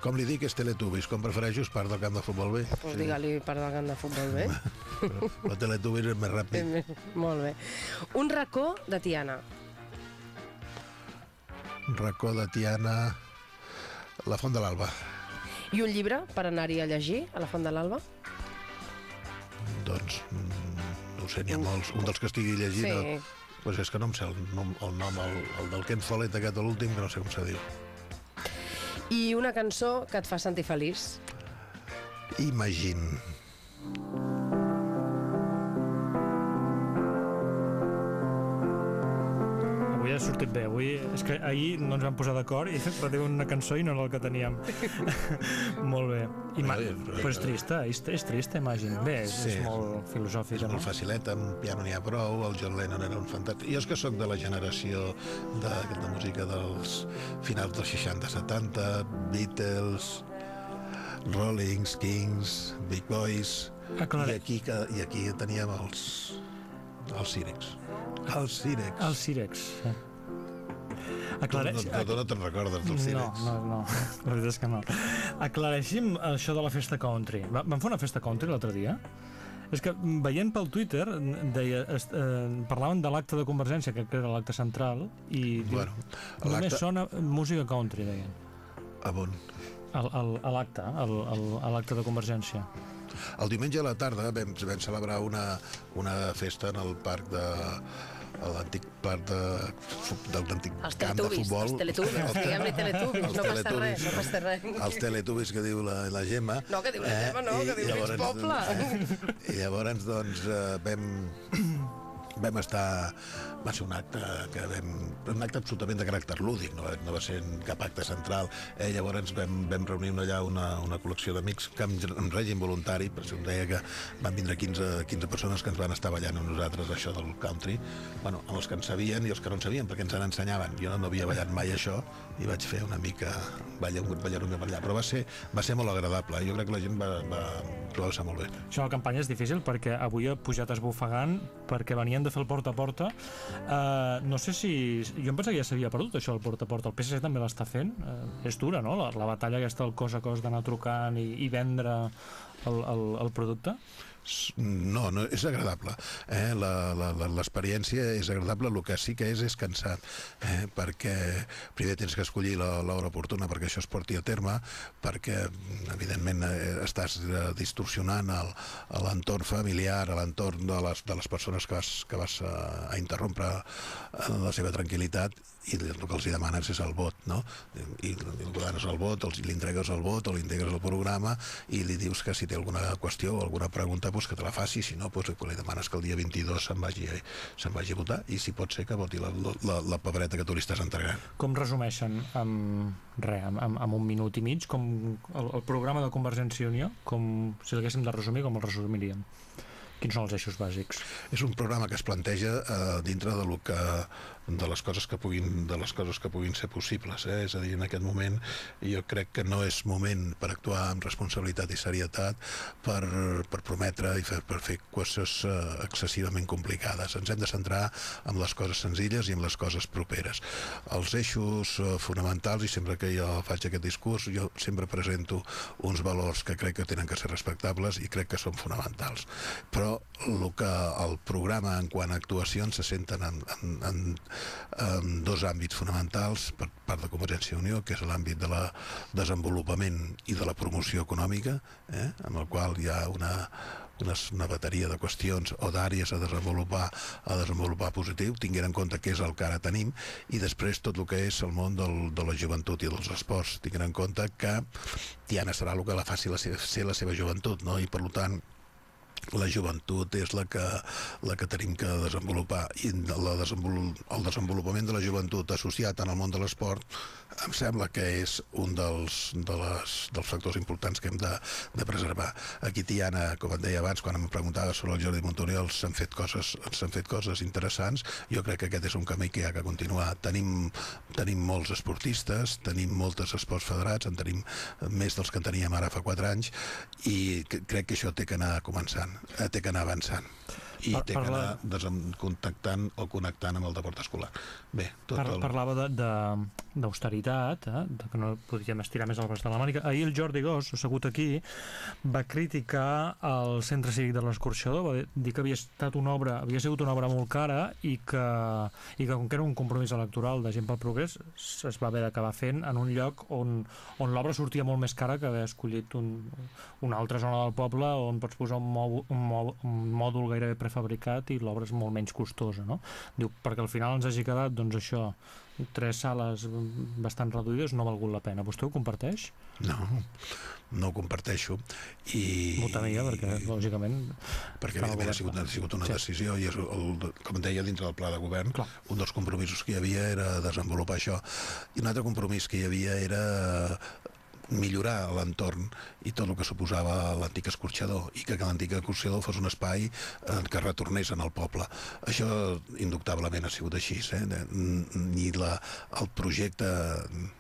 Com li dic, és Teletubbies. Com prefereixo, és part del camp de futbol bé. Pues sí. digue-li parc del camp de futbol vell. Però, però Teletubbies és més ràpid. Molt bé. Un racó de Tiana. Racó de Tiana... La Font de l'Alba. I un llibre per anar-hi a llegir a la Font de l'Alba? Doncs, mm, no sé, n'hi ha molts. Un dels que estigui llegint... Sí. Sí. Pues és que no em sé el nom, el, nom el, el del Ken Follett aquest, l'últim, que no sé com se diu. I una cançó que et fa sentir feliç. Imagine. Avui ha sortit bé. Avui, és que ahir no ens vam posar d'acord i va dir una cançó i no era el que teníem. molt bé. I ma... Ai, però- Però és trista, és, és trista, imagina. Bé, és, Sí. és molt filosòfic, És no? molt facilet, amb piano n'hi ha prou, el John Lennon era un fantàstic... Jo és que sóc de la generació de, de música dels finals dels 60-70, Beatles, Rollings, Kings, Big Boys... Ah, clar. I aquí, que, I aquí teníem els, els Cirex. Els Cirex. El Cirex. Aclareix... no, tu no te'n recordes dels No, Cirex? no, no, la veritat és que no. Aclareixim això de la festa country. Va- Vam fer una festa country l'altre dia? És que veient pel Twitter, deia, est, eh, parlaven de l'acte de Convergència, que era l'acte central, i diu, Bueno, només sona música country, deien. A on? Al- al- A l'acte, al- al- a l'acte de Convergència. El diumenge a la tarda vam, vam celebrar una, una festa en el parc de a l'antic parc de, del l'antic Els camp de futbol. els teletubbies, diguem-li teletubbies, Els no passa res, no passa res. Els teletubbies que diu la, la Gemma. No, que diu la Gemma, no, que diu llavors, poble. doncs, I llavors, doncs, eh, vam, vam estar... Va ser un acte que vam... Un acte absolutament de caràcter lúdic, no, no va ser cap acte central. Eh, llavors vam, vam reunir allà una, una col·lecció d'amics que en, en règim voluntari, per això em deia que van vindre 15, 15 persones que ens van estar ballant amb nosaltres això del country, bueno, amb els que en sabien i els que no en sabien, perquè ens en ensenyaven. Jo no havia ballat mai això i vaig fer una mica ballar, ballar una per allà, però va ser, va ser molt agradable. Jo crec que la gent va, va trobar-se molt bé. Això de la campanya és difícil perquè avui ha pujat esbufegant perquè venien de fer el porta a porta. Uh, no sé si... Jo em pensava que ja s'havia perdut això del porta a porta. El PSC també l'està fent. Uh, és dura, no?, la, la batalla aquesta del cos a cos d'anar trucant i, i vendre el, el, el producte. No, no, és agradable. Eh? L'experiència és agradable, el que sí que és és cansat, eh? perquè primer tens que escollir l'hora oportuna perquè això es porti a terme, perquè evidentment eh, estàs eh, distorsionant l'entorn familiar, l'entorn de, les, de les persones que vas, que vas a, a interrompre la seva tranquil·litat i el que els demanes és el vot, no? I, i li dones el vot, els, li entregues el vot o li integres el programa i li dius que si té alguna qüestió o alguna pregunta pues, que te la faci, si no pues, li demanes que el dia 22 se'n vagi, se vagi a votar i si pot ser que voti la, la, la papereta que tu li estàs entregant. Com resumeixen amb, re, amb, amb un minut i mig com el, el programa de Convergència i Unió, com, si l'haguéssim de resumir, com el resumiríem? Quins són els eixos bàsics? És un programa que es planteja eh, dintre de lo que de les coses que puguin, de les coses que puguin ser possibles. Eh? És a dir, en aquest moment jo crec que no és moment per actuar amb responsabilitat i serietat per, per prometre i fer, per fer coses eh, excessivament complicades. Ens hem de centrar en les coses senzilles i en les coses properes. Els eixos eh, fonamentals, i sempre que jo faig aquest discurs, jo sempre presento uns valors que crec que tenen que ser respectables i crec que són fonamentals. Però el que el programa en quant a actuacions se senten en, en, en en dos àmbits fonamentals per part de Convergència i Unió, que és l'àmbit de la desenvolupament i de la promoció econòmica, eh, amb el qual hi ha una, una, una bateria de qüestions o d'àrees a desenvolupar a desenvolupar positiu, tinguent en compte què és el que ara tenim, i després tot el que és el món del, de la joventut i dels esports, tinguent en compte que Tiana serà el que la faci la, ser la seva joventut, no? i per tant la joventut és la que, la que tenim que desenvolupar i la desenvolup, el desenvolupament de la joventut associat en el món de l'esport em sembla que és un dels, de les, dels factors importants que hem de, de preservar. Aquí Tiana, com et deia abans, quan em preguntava sobre el Jordi Montoriol, s'han fet, coses, fet coses interessants. Jo crec que aquest és un camí que hi ha que continuar. Tenim, tenim molts esportistes, tenim moltes esports federats, en tenim més dels que en teníem ara fa 4 anys, i crec que això té que anar començant eh, té que anar avançant i per, té que anar contactant o connectant amb el deport escolar. Bé, tot per, el... Parlava d'austeritat, eh? de que no podíem estirar més el braç de la mànica. Ahir el Jordi Gós, assegut aquí, va criticar el centre cívic de l'escorxador, va dir que havia estat una obra, havia sigut una obra molt cara i que, i que com que era un compromís electoral de gent pel progrés, es va haver d'acabar fent en un lloc on, on l'obra sortia molt més cara que haver escollit un, una altra zona del poble on pots posar un, mòdul, un, mòdul, un mòdul gairebé prefabricat i l'obra és molt menys costosa, no? Diu, perquè al final ens hagi quedat, doncs això, tres sales bastant reduïdes no ha valgut la pena. Vostè ho comparteix? No, no ho comparteixo. I, Molta amiga, perquè, lògicament... Perquè, evidentment, ha sigut, ha sigut una sí. decisió i, és el, com deia, dintre del pla de govern, Clar. un dels compromisos que hi havia era desenvolupar això. I un altre compromís que hi havia era millorar l'entorn i tot el que suposava l'antic escorxador i que l'antic escorxador fos un espai eh, que retornés en el poble. Això indubtablement ha sigut així. Eh? Ni la, el projecte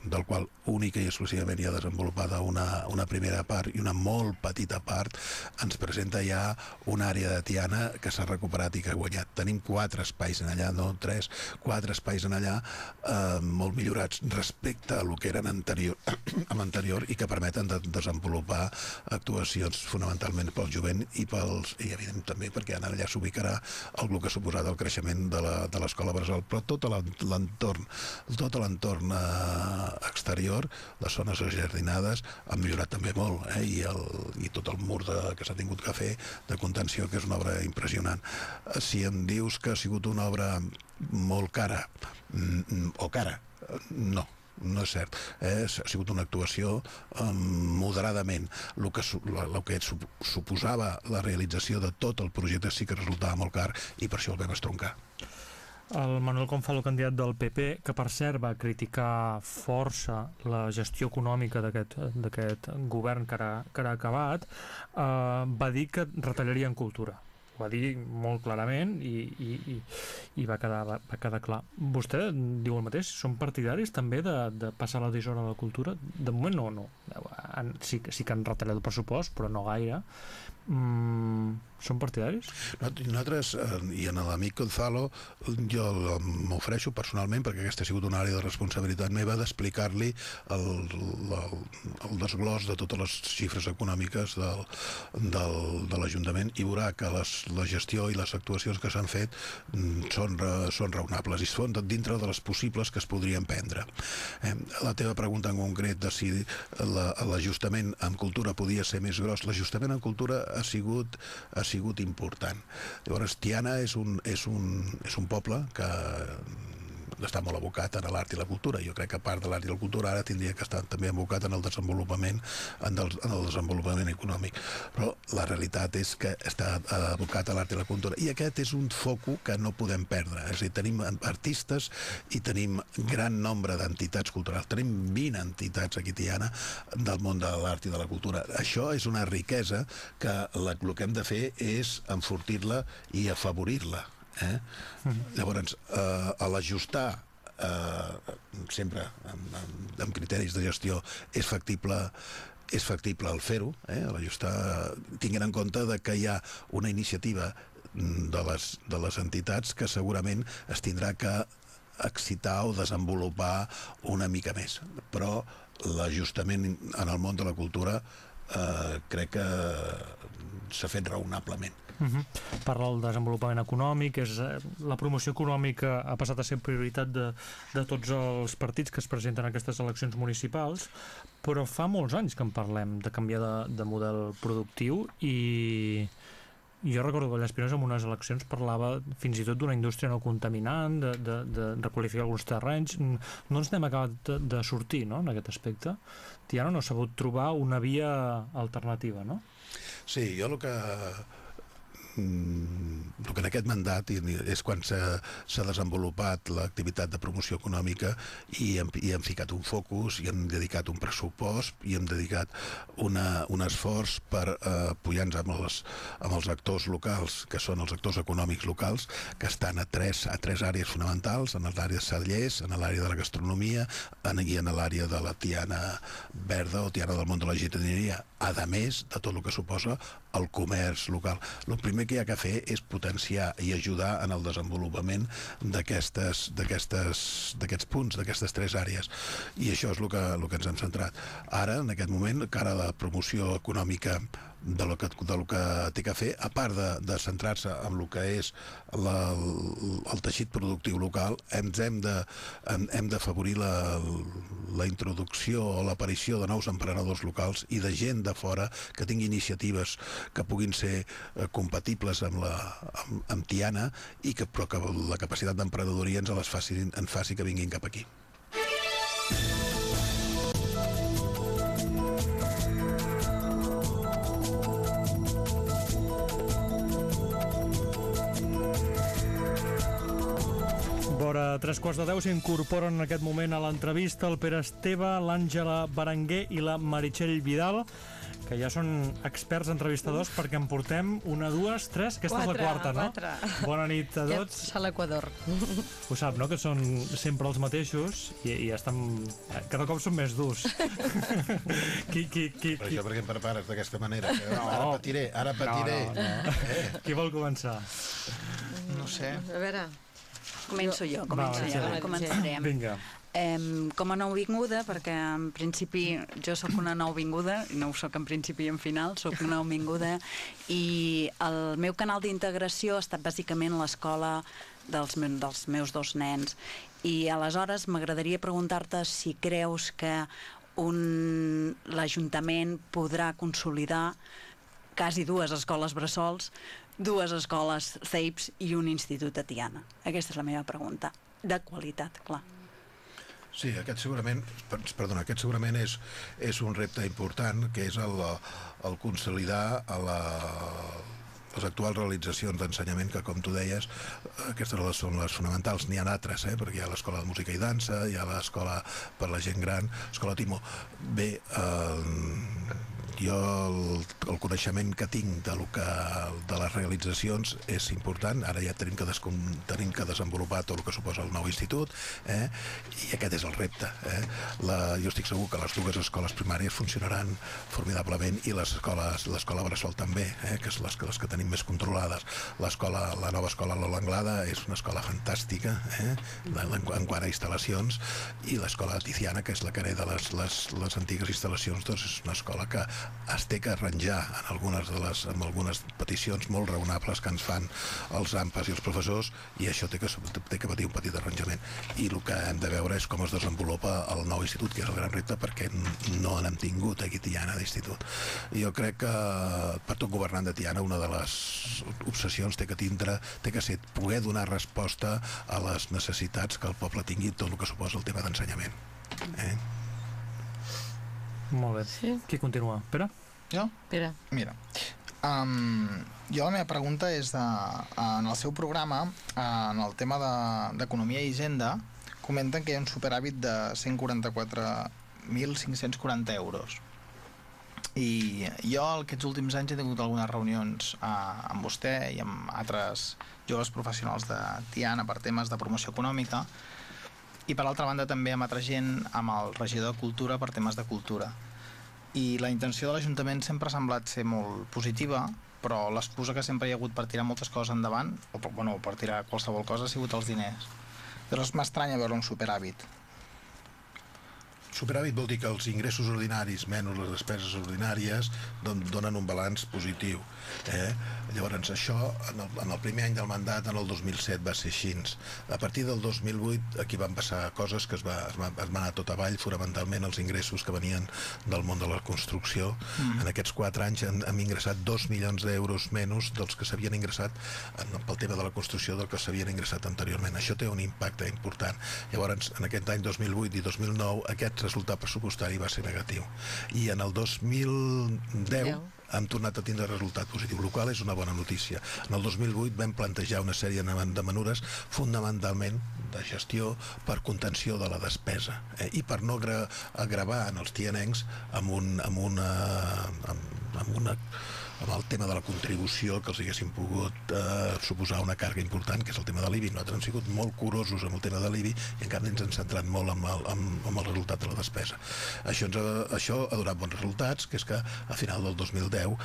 del qual única i exclusivament hi ha desenvolupada una, una primera part i una molt petita part ens presenta ja una àrea de Tiana que s'ha recuperat i que ha guanyat. Tenim quatre espais en allà, no tres, quatre espais en allà eh, molt millorats respecte a lo que eren anterior, amb anterior i que permeten de desenvolupar actuacions fonamentalment pel jovent i pels, i evident també perquè allà s'ubicarà el que suposat el creixement de l'escola Bressol, però tot l'entorn tot l'entorn eh, exterior, les zones ajardinades han millorat també molt eh, i, el, i tot el mur de, que s'ha tingut que fer de contenció, que és una obra impressionant. Si em dius que ha sigut una obra molt cara mm, mm, o cara, no, no és cert. Eh? Ha sigut una actuació eh, moderadament. El que, el que suposava la realització de tot el projecte sí que resultava molt car i per això el vam estroncar. El Manuel Confalo, candidat del PP, que per cert va criticar força la gestió econòmica d'aquest govern que ara, que ara ha acabat, eh, va dir que retallaria en cultura ho va dir molt clarament i, i, i, i va, quedar, va, va quedar clar. Vostè diu el mateix? Són partidaris també de, de passar la disora a la cultura? De moment no, no. Sí, sí que han retallat el pressupost, però no gaire. Mm, són partidaris? Nosaltres, eh, i en l'amic Gonzalo, jo m'ofereixo personalment, perquè aquesta ha sigut una àrea de responsabilitat meva, d'explicar-li el, el, el desglòs de totes les xifres econòmiques del, del, de l'Ajuntament i veurà que les, la gestió i les actuacions que s'han fet mm, són, són raonables i són dintre de les possibles que es podrien prendre. Eh, la teva pregunta en concret de si l'ajustament en cultura podia ser més gros, l'ajustament en cultura ha sigut, ha sigut important. Llavors, Tiana és un, és un, és un poble que està molt abocat en l'art i la cultura. Jo crec que part de l'art i la cultura ara tindria que estar també abocat en el desenvolupament en el, en el desenvolupament econòmic. Però la realitat és que està abocat a l'art i la cultura. I aquest és un foco que no podem perdre. És a dir, tenim artistes i tenim gran nombre d'entitats culturals. Tenim 20 entitats aquí Tiana del món de l'art i de la cultura. Això és una riquesa que la, el que hem de fer és enfortir-la i afavorir-la Eh? Mm. Llavors, eh, a l'ajustar eh, sempre amb, amb, amb criteris de gestió és factible és factible el fer-ho, eh, l'ajustar, tinguent en compte de que hi ha una iniciativa de les, de les entitats que segurament es tindrà que excitar o desenvolupar una mica més. Però l'ajustament en el món de la cultura eh, crec que s'ha fet raonablement. Uh -huh. Parla del desenvolupament econòmic, és, eh, la promoció econòmica ha passat a ser prioritat de, de tots els partits que es presenten a aquestes eleccions municipals, però fa molts anys que en parlem de canviar de, de model productiu i jo recordo que Espinosa en unes eleccions parlava fins i tot d'una indústria no contaminant, de, de, de requalificar alguns terrenys. No ens n'hem acabat de, de sortir no, en aquest aspecte. Tiana no ha sabut trobar una via alternativa, no? Sí, jo el que que en aquest mandat és quan s'ha desenvolupat l'activitat de promoció econòmica i hem, i hem ficat un focus i hem dedicat un pressupost i hem dedicat una, un esforç per eh, apoyar-nos amb, amb els actors locals, que són els actors econòmics locals, que estan a tres, a tres àrees fonamentals, en l'àrea de Sallers, en l'àrea de la gastronomia en, i en l'àrea de la Tiana Verda o Tiana del món de la gitaneria, a més de tot el que suposa el comerç local. El primer que hi ha que fer és potenciar i ajudar en el desenvolupament d'aquests punts, d'aquestes tres àrees. I això és el que, el que ens hem centrat. Ara, en aquest moment, cara a la promoció econòmica de lo que, de lo que té que fer, a part de, de centrar-se en el que és la, el, el teixit productiu local, ens hem de, hem d'afavorir la, la introducció o l'aparició de nous emprenedors locals i de gent de fora que tingui iniciatives que puguin ser eh, compatibles amb, la, amb, amb Tiana i que, però que la capacitat d'emprenedoria ens les faci, en faci que vinguin cap aquí. Vora tres quarts de deu s'incorporen en aquest moment a l'entrevista el Pere Esteve, l'Àngela Berenguer i la Meritxell Vidal que ja són experts entrevistadors perquè en portem una, dues, tres, aquesta quatre, és la quarta, no? Quatre. Bona nit a tots. Aquest a l'Equador. Ho sap, no?, que són sempre els mateixos i, i estan... cada cop són més durs. qui, qui, qui, per qui... això perquè em prepares d'aquesta manera. No, ara patiré, ara patiré. No, no, no. Eh? Qui vol començar? No sé. A veure... Començo jo, començo jo. Començarem. Vinga. Eh, com a nouvinguda, perquè en principi jo sóc una nouvinguda, no ho sóc en principi i en final, sóc una nouvinguda, i el meu canal d'integració ha estat bàsicament l'escola dels, me dels meus dos nens. I aleshores m'agradaria preguntar-te si creus que l'Ajuntament podrà consolidar quasi dues escoles bressols, dues escoles CEIPS i un institut a Tiana. Aquesta és la meva pregunta. De qualitat, clar. Sí, aquest segurament, perdona, aquest segurament és, és un repte important, que és el, el consolidar a la, les actuals realitzacions d'ensenyament que, com tu deies, aquestes són les fonamentals. N'hi ha altres, eh? perquè hi ha l'Escola de Música i Dansa, hi ha l'Escola per la gent gran, Escola Timo. Bé, eh, jo el, el coneixement que tinc de, lo que, de les realitzacions és important, ara ja tenim que, descom, tenim que desenvolupar tot el que suposa el nou institut, eh? i aquest és el repte. Eh? La, jo estic segur que les dues escoles primàries funcionaran formidablement i les escoles, l'escola Bressol també, eh? que és les, les que tenim més controlades. L'escola, la nova escola Lola Anglada és una escola fantàstica eh? en, en quant a instal·lacions i l'escola Tiziana, que és la que hereda les, les, les antigues instal·lacions, doncs és una escola que es té que arranjar en algunes, de les, en algunes peticions molt raonables que ens fan els AMPAs i els professors i això té que, té que patir un petit arranjament i el que hem de veure és com es desenvolupa el nou institut, que és el gran repte perquè no n'hem tingut aquí Tiana d'institut. Jo crec que per tot governant de Tiana una de les obsessions té que tindre, té que ser poder donar resposta a les necessitats que el poble tingui tot el que suposa el tema d'ensenyament. Eh? Molt bé. Sí. Qui continua? Pere? Jo? Espera. Mira, um, jo la meva pregunta és de, en el seu programa, en el tema de- d'economia i hisenda, comenten que hi ha un superàvit de 144.540 euros. I jo aquests últims anys he tingut algunes reunions uh, amb vostè i amb altres joves professionals de Tiana per temes de promoció econòmica i per altra banda també amb altra gent, amb el regidor de Cultura per temes de cultura i la intenció de l'Ajuntament sempre ha semblat ser molt positiva, però l'excusa que sempre hi ha hagut per tirar moltes coses endavant, o per, bueno, per tirar qualsevol cosa, ha sigut els diners. Llavors m'estranya veure un superàvit. Superàvit vol dir que els ingressos ordinaris menys les despeses ordinàries don- donen un balanç positiu. Eh? Llavors, això, en el, en el primer any del mandat, en el 2007, va ser així. A partir del 2008, aquí van passar coses que es va, es va, es va anar tot avall, fonamentalment els ingressos que venien del món de la construcció. Mm. En aquests quatre anys hem, hem ingressat dos milions d'euros menys dels que s'havien ingressat en, pel tema de la construcció del que s'havien ingressat anteriorment. Això té un impacte important. Llavors, en aquest any 2008 i 2009, aquest resultat pressupostari va ser negatiu. I en el 2010 Deu. Hem tornat a tindre resultat positiu, el qual és una bona notícia. En el 2008 vam plantejar una sèrie de mesures fonamentalment de gestió per contenció de la despesa eh? i per no agra agravar en els tianencs amb, un, amb, una, amb, amb una amb el tema de la contribució que els haguessin pogut eh, suposar una càrrega important, que és el tema de l'IBI. Nosaltres hem sigut molt curosos amb el tema de l'IBI i en canvi ens hem centrat molt amb el, amb, amb el resultat de la despesa. Això, ens ha, això ha donat bons resultats, que és que a final del 2010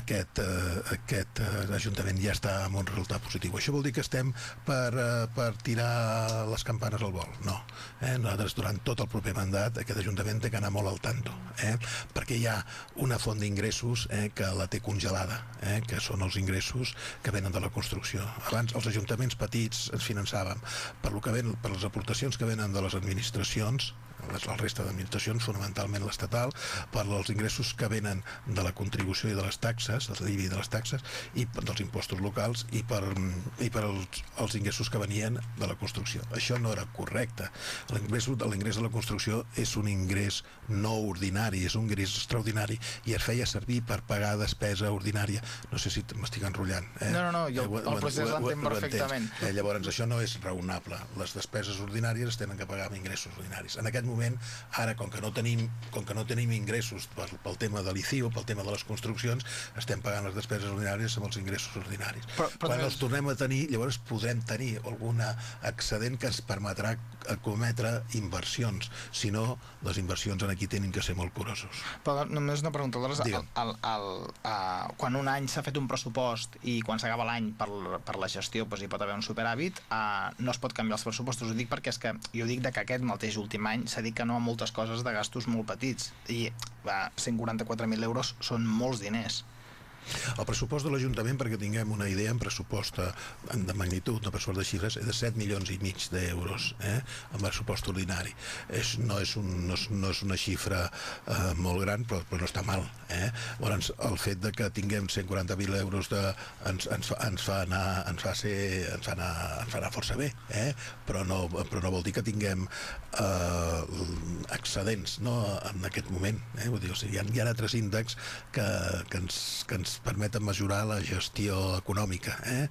aquest, eh, aquest eh, Ajuntament ja està amb un resultat positiu. Això vol dir que estem per, eh, per tirar les campanes al vol? No. Eh? Nosaltres durant tot el proper mandat aquest Ajuntament té que anar molt al tanto, eh? perquè hi ha una font d'ingressos eh, que la té congelada, eh, que són els ingressos que venen de la construcció. Abans els ajuntaments petits ens finançàvem per, lo que ven, per les aportacions que venen de les administracions, les, la resta d'administracions, fonamentalment l'estatal, per els ingressos que venen de la contribució i de les taxes, de l'IBI i de les taxes, i dels impostos locals, i per, i per els, els ingressos que venien de la construcció. Això no era correcte. L'ingrés de la construcció és un ingrés no ordinari, és un ingrés extraordinari i es feia servir per pagar despesa ordinària. No sé si m'estic enrotllant. Eh? No, no, no, jo Eh, el ho- procés l'entenc perfectament. Eh, llavors, això no és raonable. Les despeses ordinàries es tenen que pagar amb ingressos ordinaris. En aquest moment, ara, com que no tenim, com que no tenim ingressos pel, pel tema de l'ICIO, pel tema de les construccions, estem pagant les despeses ordinàries amb els ingressos ordinaris. Però- però Quan els tornem a tenir, llavors podrem tenir algun excedent que ens permetrà cometre inversions. Si no, les inversions en aquí tenen que ser molt curosos. Però només una pregunta. Aleshores, el, el, el, uh, quan un any s'ha fet un pressupost i quan s'acaba l'any per, per la gestió doncs hi pot haver un superàvit, uh, no es pot canviar els pressupostos. Ho dic perquè és que jo dic de que aquest mateix últim any s'ha dit que no a moltes coses de gastos molt petits i uh, 144.000 euros són molts diners. El pressupost de l'Ajuntament, perquè tinguem una idea, en pressupost eh, de magnitud, no pressupost de xifres, és de 7 milions i mig d'euros, eh, en pressupost ordinari. És, no, és un, no, és, no és una xifra eh, molt gran, però, però no està mal. Eh? Llavors, el fet de que tinguem 140.000 euros de, ens, ens, fa, ens, fa anar, ens, fa ser, ens, fa anar, ens fa anar força bé, eh? però, no, però no vol dir que tinguem eh, excedents no? en aquest moment. Eh? Vull dir, o sigui, hi, ha, hi ha altres índexs que, que, ens, que ens permeten mesurar la gestió econòmica. Eh?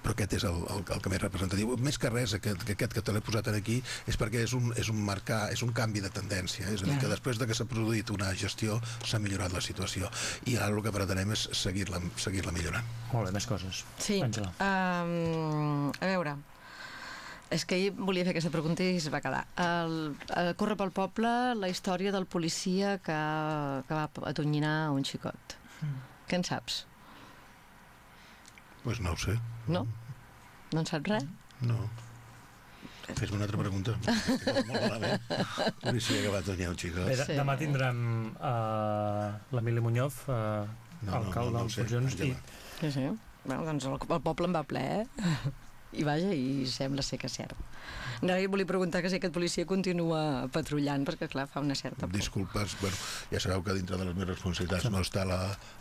però aquest és el, el, el que més representatiu. Més que res, aquest, que aquest que te l'he posat aquí és perquè és un, és un marcar, és un canvi de tendència, és a dir, que després de que s'ha produït una gestió s'ha millorat la situació i ara el que pretenem és seguir-la seguir millorant. Molt bé, més coses. Sí. Àngela. Um, a veure, és que ahir volia fer aquesta pregunta i es va quedar. El, el corre pel poble la història del policia que, que va atonyinar un xicot. Hmm. Què en saps? Pues no ho sé, No? No en saps res? no. Fes-me una altra pregunta. Molt malament. Tornar un xicot. Bé, de, Sí. demà tindrem uh, l'Emili Muñoz, uh, No, no, alcalde no, no de sé, Porcions, i Àngela. Sí, sí. Bueno, doncs el, el poble en va ple, eh? I vaja, i sembla ser que és cert. No, jo volia preguntar que si aquest policia continua patrullant, perquè clar, fa una certa por. Disculpes, bueno, ja sabeu que dintre de les meves responsabilitats no està la,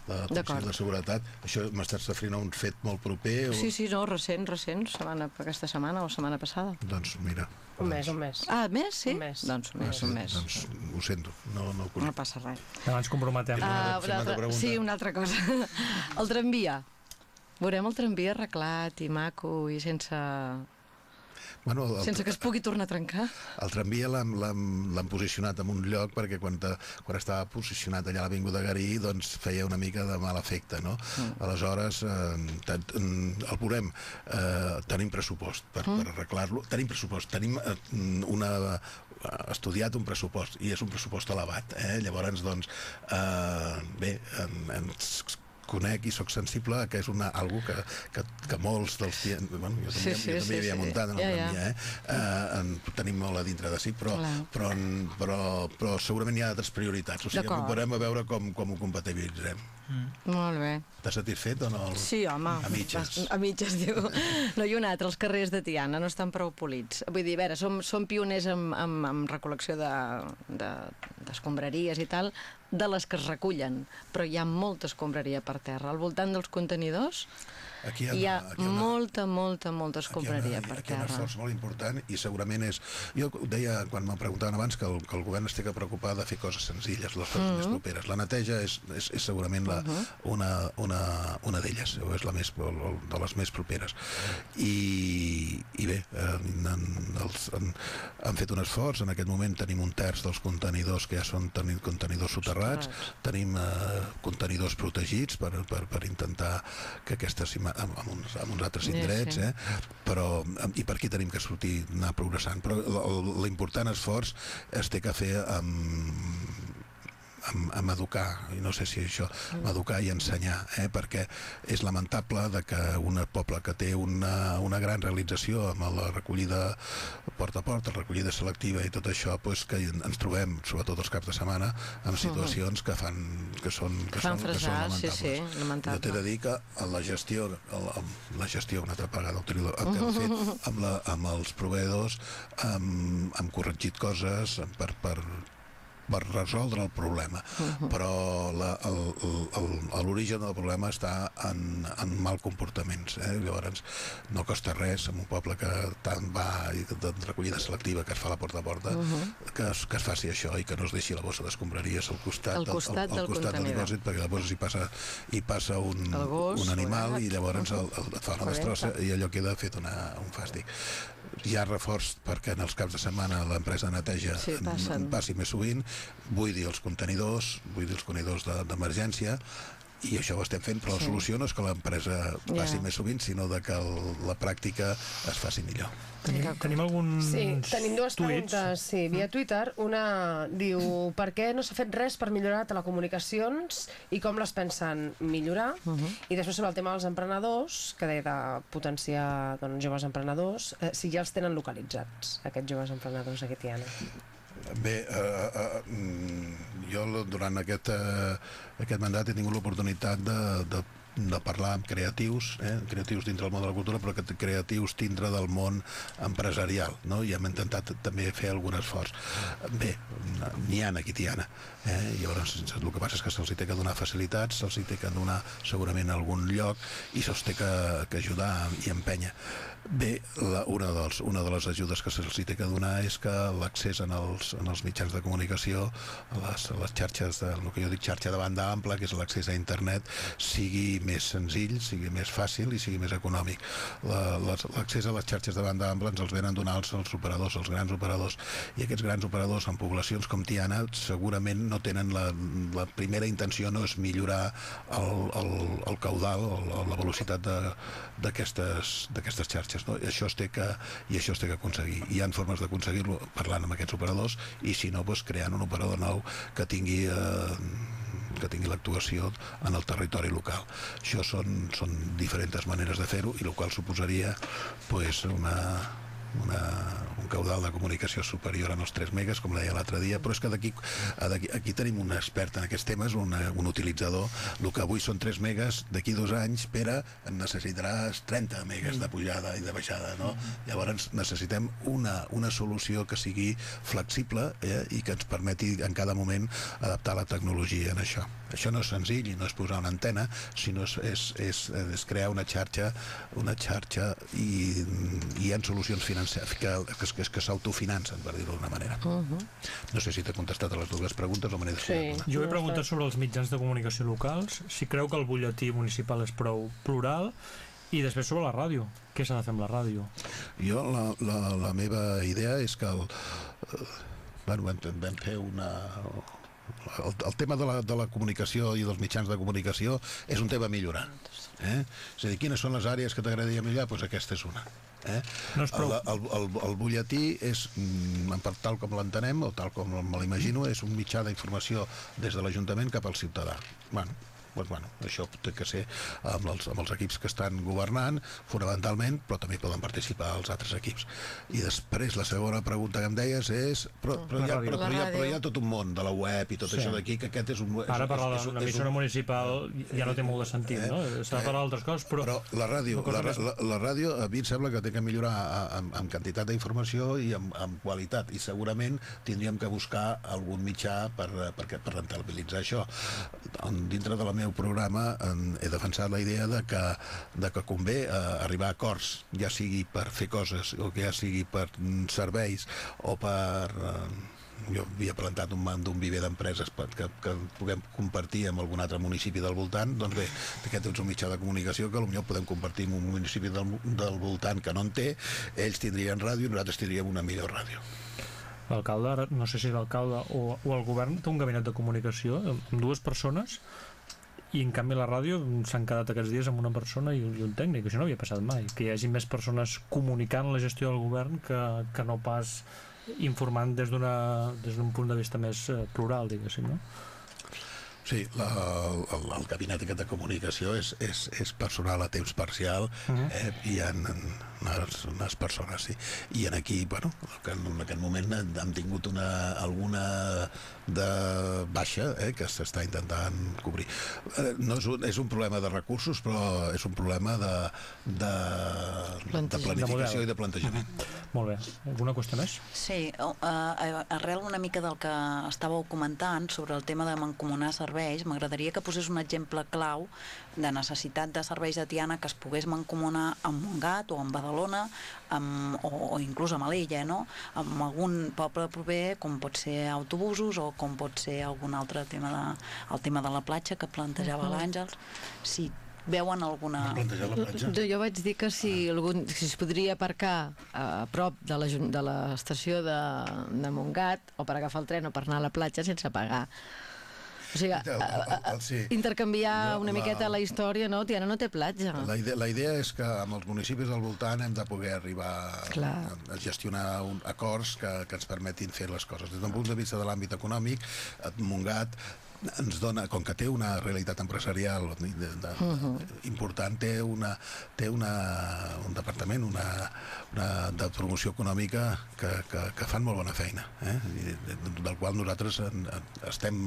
la policia de seguretat. Això m'estàs referint a un fet molt proper? O... Sí, sí, no, recent, recent, setmana, aquesta setmana o setmana passada. Doncs mira. Un mes, un mes. Ah, més, sí? Un mes. Doncs un Ah, mes, sí, un mes. Doncs ho sento, no, no ho No passa res. Abans comprometem. Ah, fem una altra pregunta. sí, una altra cosa. El tramvia. Veurem el tramvia arreglat i maco i sense, Bueno, el, sense que es pugui tornar a trencar. el tramvia l'han- posicionat en un lloc perquè quan, te, quan estava posicionat allà a l'Avinguda Garí doncs feia una mica de mal efecte, no? Mm. Aleshores, eh, tant- mm, el veurem. Eh, tenim pressupost per, Mm. per arreglar-lo. Tenim pressupost, tenim eh, una eh, estudiat un pressupost i és un pressupost elevat, eh? Llavors, doncs, eh, bé, en, ens conec i sóc sensible a que és una, algo que, que, que molts dels clients... Bueno, jo també, Sí, sí, jo també sí, hi havia sí. muntat en Ja, ja. tramvia, eh? Eh, en, tenim molt a dintre de si, però, Clar. però, però, però segurament hi ha altres prioritats. O sigui, veurem a veure com, com ho compatibilitzem. Molt bé. T'has satisfet o no? el- Sí, home. A mitges. A mitges, diu. No, i un altre, els carrers de Tiana no estan prou polits. Vull dir, a veure, som, som pioners en, en, en recol·lecció d'escombraries de, d'escombraries i tal, de les que es recullen, però hi ha molta escombraria per terra. Al voltant dels contenidors Aquí hi ha aquí una- molta, molta, molta Aquí hi ha escombraria una- per aquí hi ha un terra. esforç molt important i segurament és... Jo deia quan me'n preguntaven abans que el, que el govern es té que preocupar de fer coses senzilles, les coses Mm-hmm. més properes. La neteja és, és, és segurament la, una, una, una d'elles, o és la més, de les més properes. I, i bé, han, els, han, han fet un esforç, en aquest moment tenim un terç dels contenidors que ja són teni, contenidors soterrats, tenim eh, contenidors protegits per, per, per intentar que aquestes ima- amb, amb, uns, amb uns altres indrets, sí. eh? però i per aquí tenim que sortir, anar progressant però l'important esforç es té que fer amb amb, amb educar, i no sé si això, amb educar i ensenyar, eh? perquè és lamentable de que un poble que té una, una gran realització amb la recollida porta a porta, la recollida selectiva i tot això, pues, que ens trobem, sobretot els caps de setmana, amb situacions que fan que són, que Fan són, que són fresar, sí, lamentables. sí, lamentable. Jo t'he de dir que la gestió, el, la gestió una altra vegada, el, el que hem fet amb, la, amb els proveïdors, hem, hem corregit coses per, per, per resoldre el problema. Però el- el- el- l'origen del problema està en, en mal comportaments eh? llavors no costa res en un poble que tant va de recollida selectiva que es fa la porta a porta que, es, que es faci això i que no es deixi la bossa d'escombraries al costat, Al costat al, del al costat del dipòsit perquè llavors hi passa, hi passa un, gos, un animal i llavors el, el, et fa una destrossa i allò queda fet una, un fàstic hi ha reforç perquè en els caps de setmana l'empresa de neteja Sí, en- passen. en passi més sovint, vull dir els contenidors, vull dir els contenidors de- d'emergència, i això ho estem fent, però la solució no és que l'empresa passi Ja. més sovint, sinó de que el, la pràctica es faci millor. Tenim, tenim alguns Sí, tenim dues tuits. preguntes, sí, via Twitter. Una diu, per què no s'ha fet res per millorar telecomunicacions i com les pensen millorar? I després sobre el tema dels emprenedors, que deia de potenciar doncs, joves emprenedors, eh, si ja els tenen localitzats, aquests joves emprenedors aquí a Tiana. Bé, eh, eh, mm, jo durant aquest, eh, aquest mandat he tingut l'oportunitat de, de, de parlar amb creatius, eh, creatius dintre del món de la cultura, però creatius dintre del món empresarial, no? i hem intentat també fer algun esforç. Bé, n'hi ha aquí Tiana, eh? llavors el que passa és que se'ls té que donar facilitats, se'ls té que donar segurament algun lloc i se'ls té que, que ajudar i empènyer. Bé, la, una, dels, una de les ajudes que se'ls té que donar és que l'accés en, els, en els mitjans de comunicació, a les, a les xarxes, de, el que jo dic xarxa de banda ampla, que és l'accés a internet, sigui més senzill, sigui més fàcil i sigui més econòmic. La- L'accés a les xarxes de banda ampla ens els venen donar els, els operadors, els grans operadors, i aquests grans operadors en poblacions com Tiana segurament no tenen la, la primera intenció no és millorar el, el, el caudal, el, la velocitat d'aquestes d'aquestes xarxes. No? Això es té que, i això es té que aconseguir. Hi ha formes d'aconseguir-lo parlant amb aquests operadors i si no, doncs, creant un operador nou que tingui eh, que tingui l'actuació en el territori local. Això són, són diferents maneres de fer-ho i el qual suposaria pues, una, una, un caudal de comunicació superior als 3 megas, com deia l'altre dia, però és que d'aquí aquí, aquí tenim un expert en aquests temes, una, un utilitzador, el que avui són 3 megas, d'aquí dos anys, Pere, en necessitaràs 30 megas de pujada i de baixada, no? Llavors necessitem una, una solució que sigui flexible eh, i que ens permeti en cada moment adaptar la tecnologia en això. Això no és senzill i no és posar una antena, sinó és, és, és, és crear una xarxa, una xarxa i, i hi ha solucions financeres que, que, que, que s'autofinancen, per dir-ho d'alguna manera. Uh -huh. No sé si t'he contestat a les dues preguntes o n'he deixat Sí. una. Jo he preguntat sobre els mitjans de comunicació locals, si creu que el butlletí municipal és prou plural, i després sobre la ràdio. Què s'ha de fer amb la ràdio? Jo, la, la, la meva idea és que el, eh, bueno, vam, vam fer una... El, el tema de la, de la comunicació i dels mitjans de comunicació és un tema a millorar. Eh? És a dir, quines són les àrees que t'agradaria millorar? Doncs pues aquesta és una. Eh? No és prou. el, el, el, el butlletí és, mm, per tal com l'entenem, o tal com me l'imagino, és un mitjà d'informació des de l'Ajuntament cap al ciutadà. Bueno, doncs, bueno, això té que ser amb els, amb els equips que estan governant, fonamentalment, però també poden participar els altres equips. I després, la segona pregunta que em deies és... Però, però, hi, ha, La però, però, hi, ha, La però hi ha tot un món de la web i tot Sí. això d'aquí, que aquest és un... és- Ara parlar és- és- d'una és emissora un- municipal ja no té molt de sentit, no? S'ha de parlar d'altres coses, però... però la ràdio, la, més- la, la ràdio a mi em sembla que té que millorar amb, amb quantitat d'informació i amb, amb qualitat i segurament tindríem que buscar algun mitjà per, eh, per, per rentabilitzar això. Dintre del meu programa en, he defensat la idea de que, de que convé eh, arribar a acords, ja sigui per fer coses o que ja sigui per mm, serveis o per... Eh, jo havia plantat un man d'un viver d'empreses que, que puguem compartir amb algun altre municipi del voltant, doncs bé, aquest és un mitjà de comunicació que potser podem compartir amb un municipi del, del voltant que no en té, ells tindrien ràdio i nosaltres tindríem una millor ràdio. L'alcalde, no sé si l'alcalde o, o el govern té un gabinet de comunicació amb dues persones i en canvi la ràdio s'han quedat aquests dies amb una persona i un, i un tècnic, això no havia passat mai que hi hagi més persones comunicant la gestió del govern que, que no pas informant des d'un punt de vista més eh, plural, diguéssim, no? Sí, la, el, el gabinet aquest de comunicació és, és, és personal a temps parcial Mhm. eh, i hi ha unes, unes persones, sí. I en aquí, bueno, que en aquest moment hem tingut una, alguna de baixa eh, que s'està intentant cobrir. Eh, no és un, és un problema de recursos, però és un problema de, de, de planificació De i de plantejament. Molt bé. Alguna qüestió més? Sí, uh, arrel una mica del que estàveu comentant sobre el tema de mancomunar serveis, m'agradaria que posés un exemple clau de necessitat de serveis de Tiana que es pogués mancomunar amb Montgat o amb Badalona amb, o, o inclús amb Alella, no? amb algun poble proper com pot ser autobusos o com pot ser algun altre tema de, el tema de la platja que plantejava l'Àngels si veuen alguna... Platja. Jo, vaig dir que si, algun, si es podria aparcar a prop de la, jun- de l'estació de, de Montgat o per agafar el tren o per anar a la platja sense pagar. O sigui, a, El- a, a, el- el- sí. intercanviar Jo, una la- miqueta la història, no? Tiana no té platja. La idea, la idea és que amb els municipis del voltant hem de poder arribar Clar. a, a gestionar un, acords que, que ens permetin fer les coses. Des d'un punt de vista de l'àmbit econòmic, eh, Montgat ens dona, com que té una realitat empresarial de, de, de, important, té, una, té una, un departament una, una de promoció econòmica que, que, que fan molt bona feina, eh? I de- del qual nosaltres en, en, estem,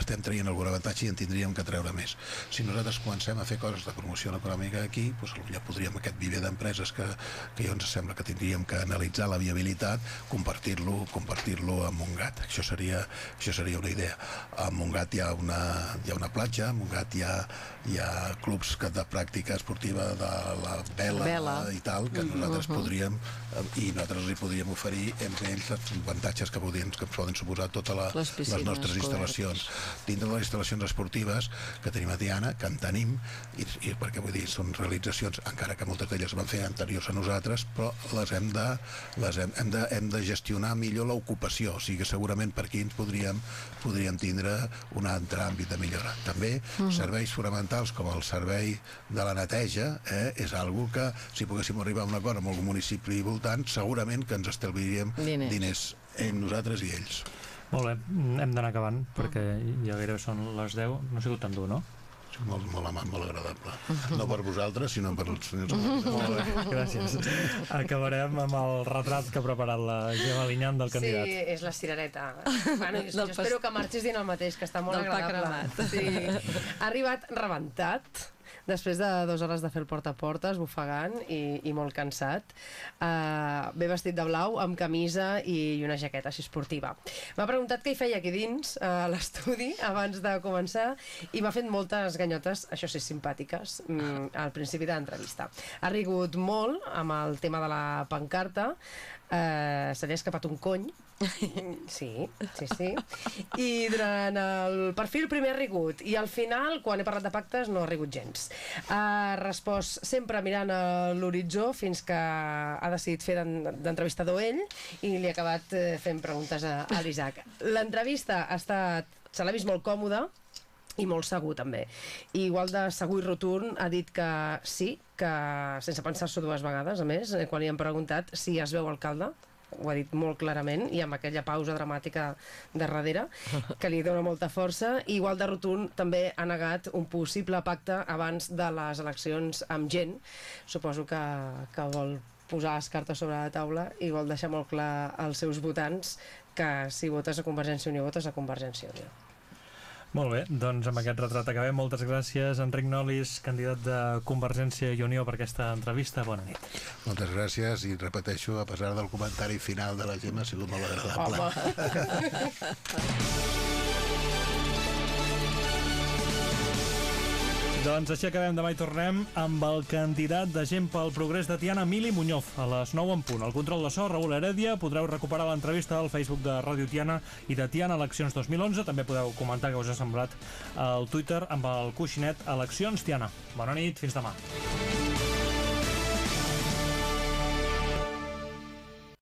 estem traient algun avantatge i en tindríem que treure més. Si nosaltres comencem a fer coses de promoció econòmica aquí, doncs potser podríem aquest viver d'empreses que, que jo ens sembla que tindríem que analitzar la viabilitat, compartir-lo compartir amb Montgat. Això seria, això seria una idea. A Montgat Montgat hi ha una, hi ha una platja, a Montgat hi ha, hi ha clubs que de pràctica esportiva de la vela, Vela. i tal, que nosaltres podríem, eh, i nosaltres li podríem oferir entre ells els avantatges que, podien, que ens poden suposar totes la, Les piscines les nostres cobertes. instal·lacions. Dintre de les instal·lacions esportives que tenim a Tiana, que en tenim, i, i perquè vull dir, són realitzacions, encara que moltes d'elles van fer anteriors a nosaltres, però les hem de, les hem, hem de, hem de gestionar millor l'ocupació, o sigui que segurament per aquí ens podríem, podríem tindre un altre àmbit de millora. També serveis fonamentals com el servei de la neteja eh, és algo que si poguéssim arribar a un acord amb algun municipi voltant segurament que ens estalviaríem Diners. diners en nosaltres i ells. Molt bé, mm, hem d'anar acabant perquè ja gairebé són les 10. No ha sigut tan dur, no? Molt, molt amant, molt agradable. No per vosaltres, sinó per els senyors. Molt bé, gràcies. Acabarem amb el retrat que ha preparat la Gemma Linyan del candidat. Sí, és la cirereta. Bueno, jo, jo espero que marxis dient el mateix, que està molt Del pa agradable. cremat. Sí. Ha arribat rebentat, després de dues hores de fer el porta a porta, esbufegant i, i molt cansat. Uh, ve vestit de blau, amb camisa i una jaqueta així esportiva. M'ha preguntat què hi feia aquí dins, uh, a l'estudi, abans de començar, i m'ha fet moltes ganyotes, això sí, simpàtiques, mm, al principi de l'entrevista. Ha rigut molt amb el tema de la pancarta, uh, se li ha escapat un cony, Sí, sí, sí. I durant el perfil primer ha rigut i al final, quan he parlat de pactes, no ha rigut gens. Ha respost sempre mirant a l'horitzó fins que ha decidit fer d'en- d'entrevistador ell i li ha acabat eh, fent preguntes a, a l'Isaac. L'entrevista ha estat... se l'ha vist molt còmoda, i molt segur també. I igual de segur i rotund ha dit que sí, que sense pensar-s'ho dues vegades, a més, eh, quan li han preguntat si es veu alcalde, ho ha dit molt clarament i amb aquella pausa dramàtica de darrere que li dona molta força. I igual de rotund també ha negat un possible pacte abans de les eleccions amb gent. Suposo que, que vol posar les cartes sobre la taula i vol deixar molt clar als seus votants que si votes a Convergència Unió votes a Convergència Unió Molt bé, doncs amb aquest retrat acabem. Moltes gràcies, Enric Nolis, candidat de Convergència i Unió per aquesta entrevista. Bona nit. Moltes gràcies i repeteixo, a pesar del comentari final de la Gemma, ha sigut molt agradable. Home. Doncs així acabem, demà hi tornem amb el candidat de gent pel progrés de Tiana, Mili Muñoz, a les 9 en punt. El control de so, Raül Heredia, podreu recuperar l'entrevista al Facebook de Ràdio Tiana i de Tiana Eleccions 2011. També podeu comentar què us ha semblat al Twitter amb el coixinet Eleccions Tiana. Bona nit, fins demà.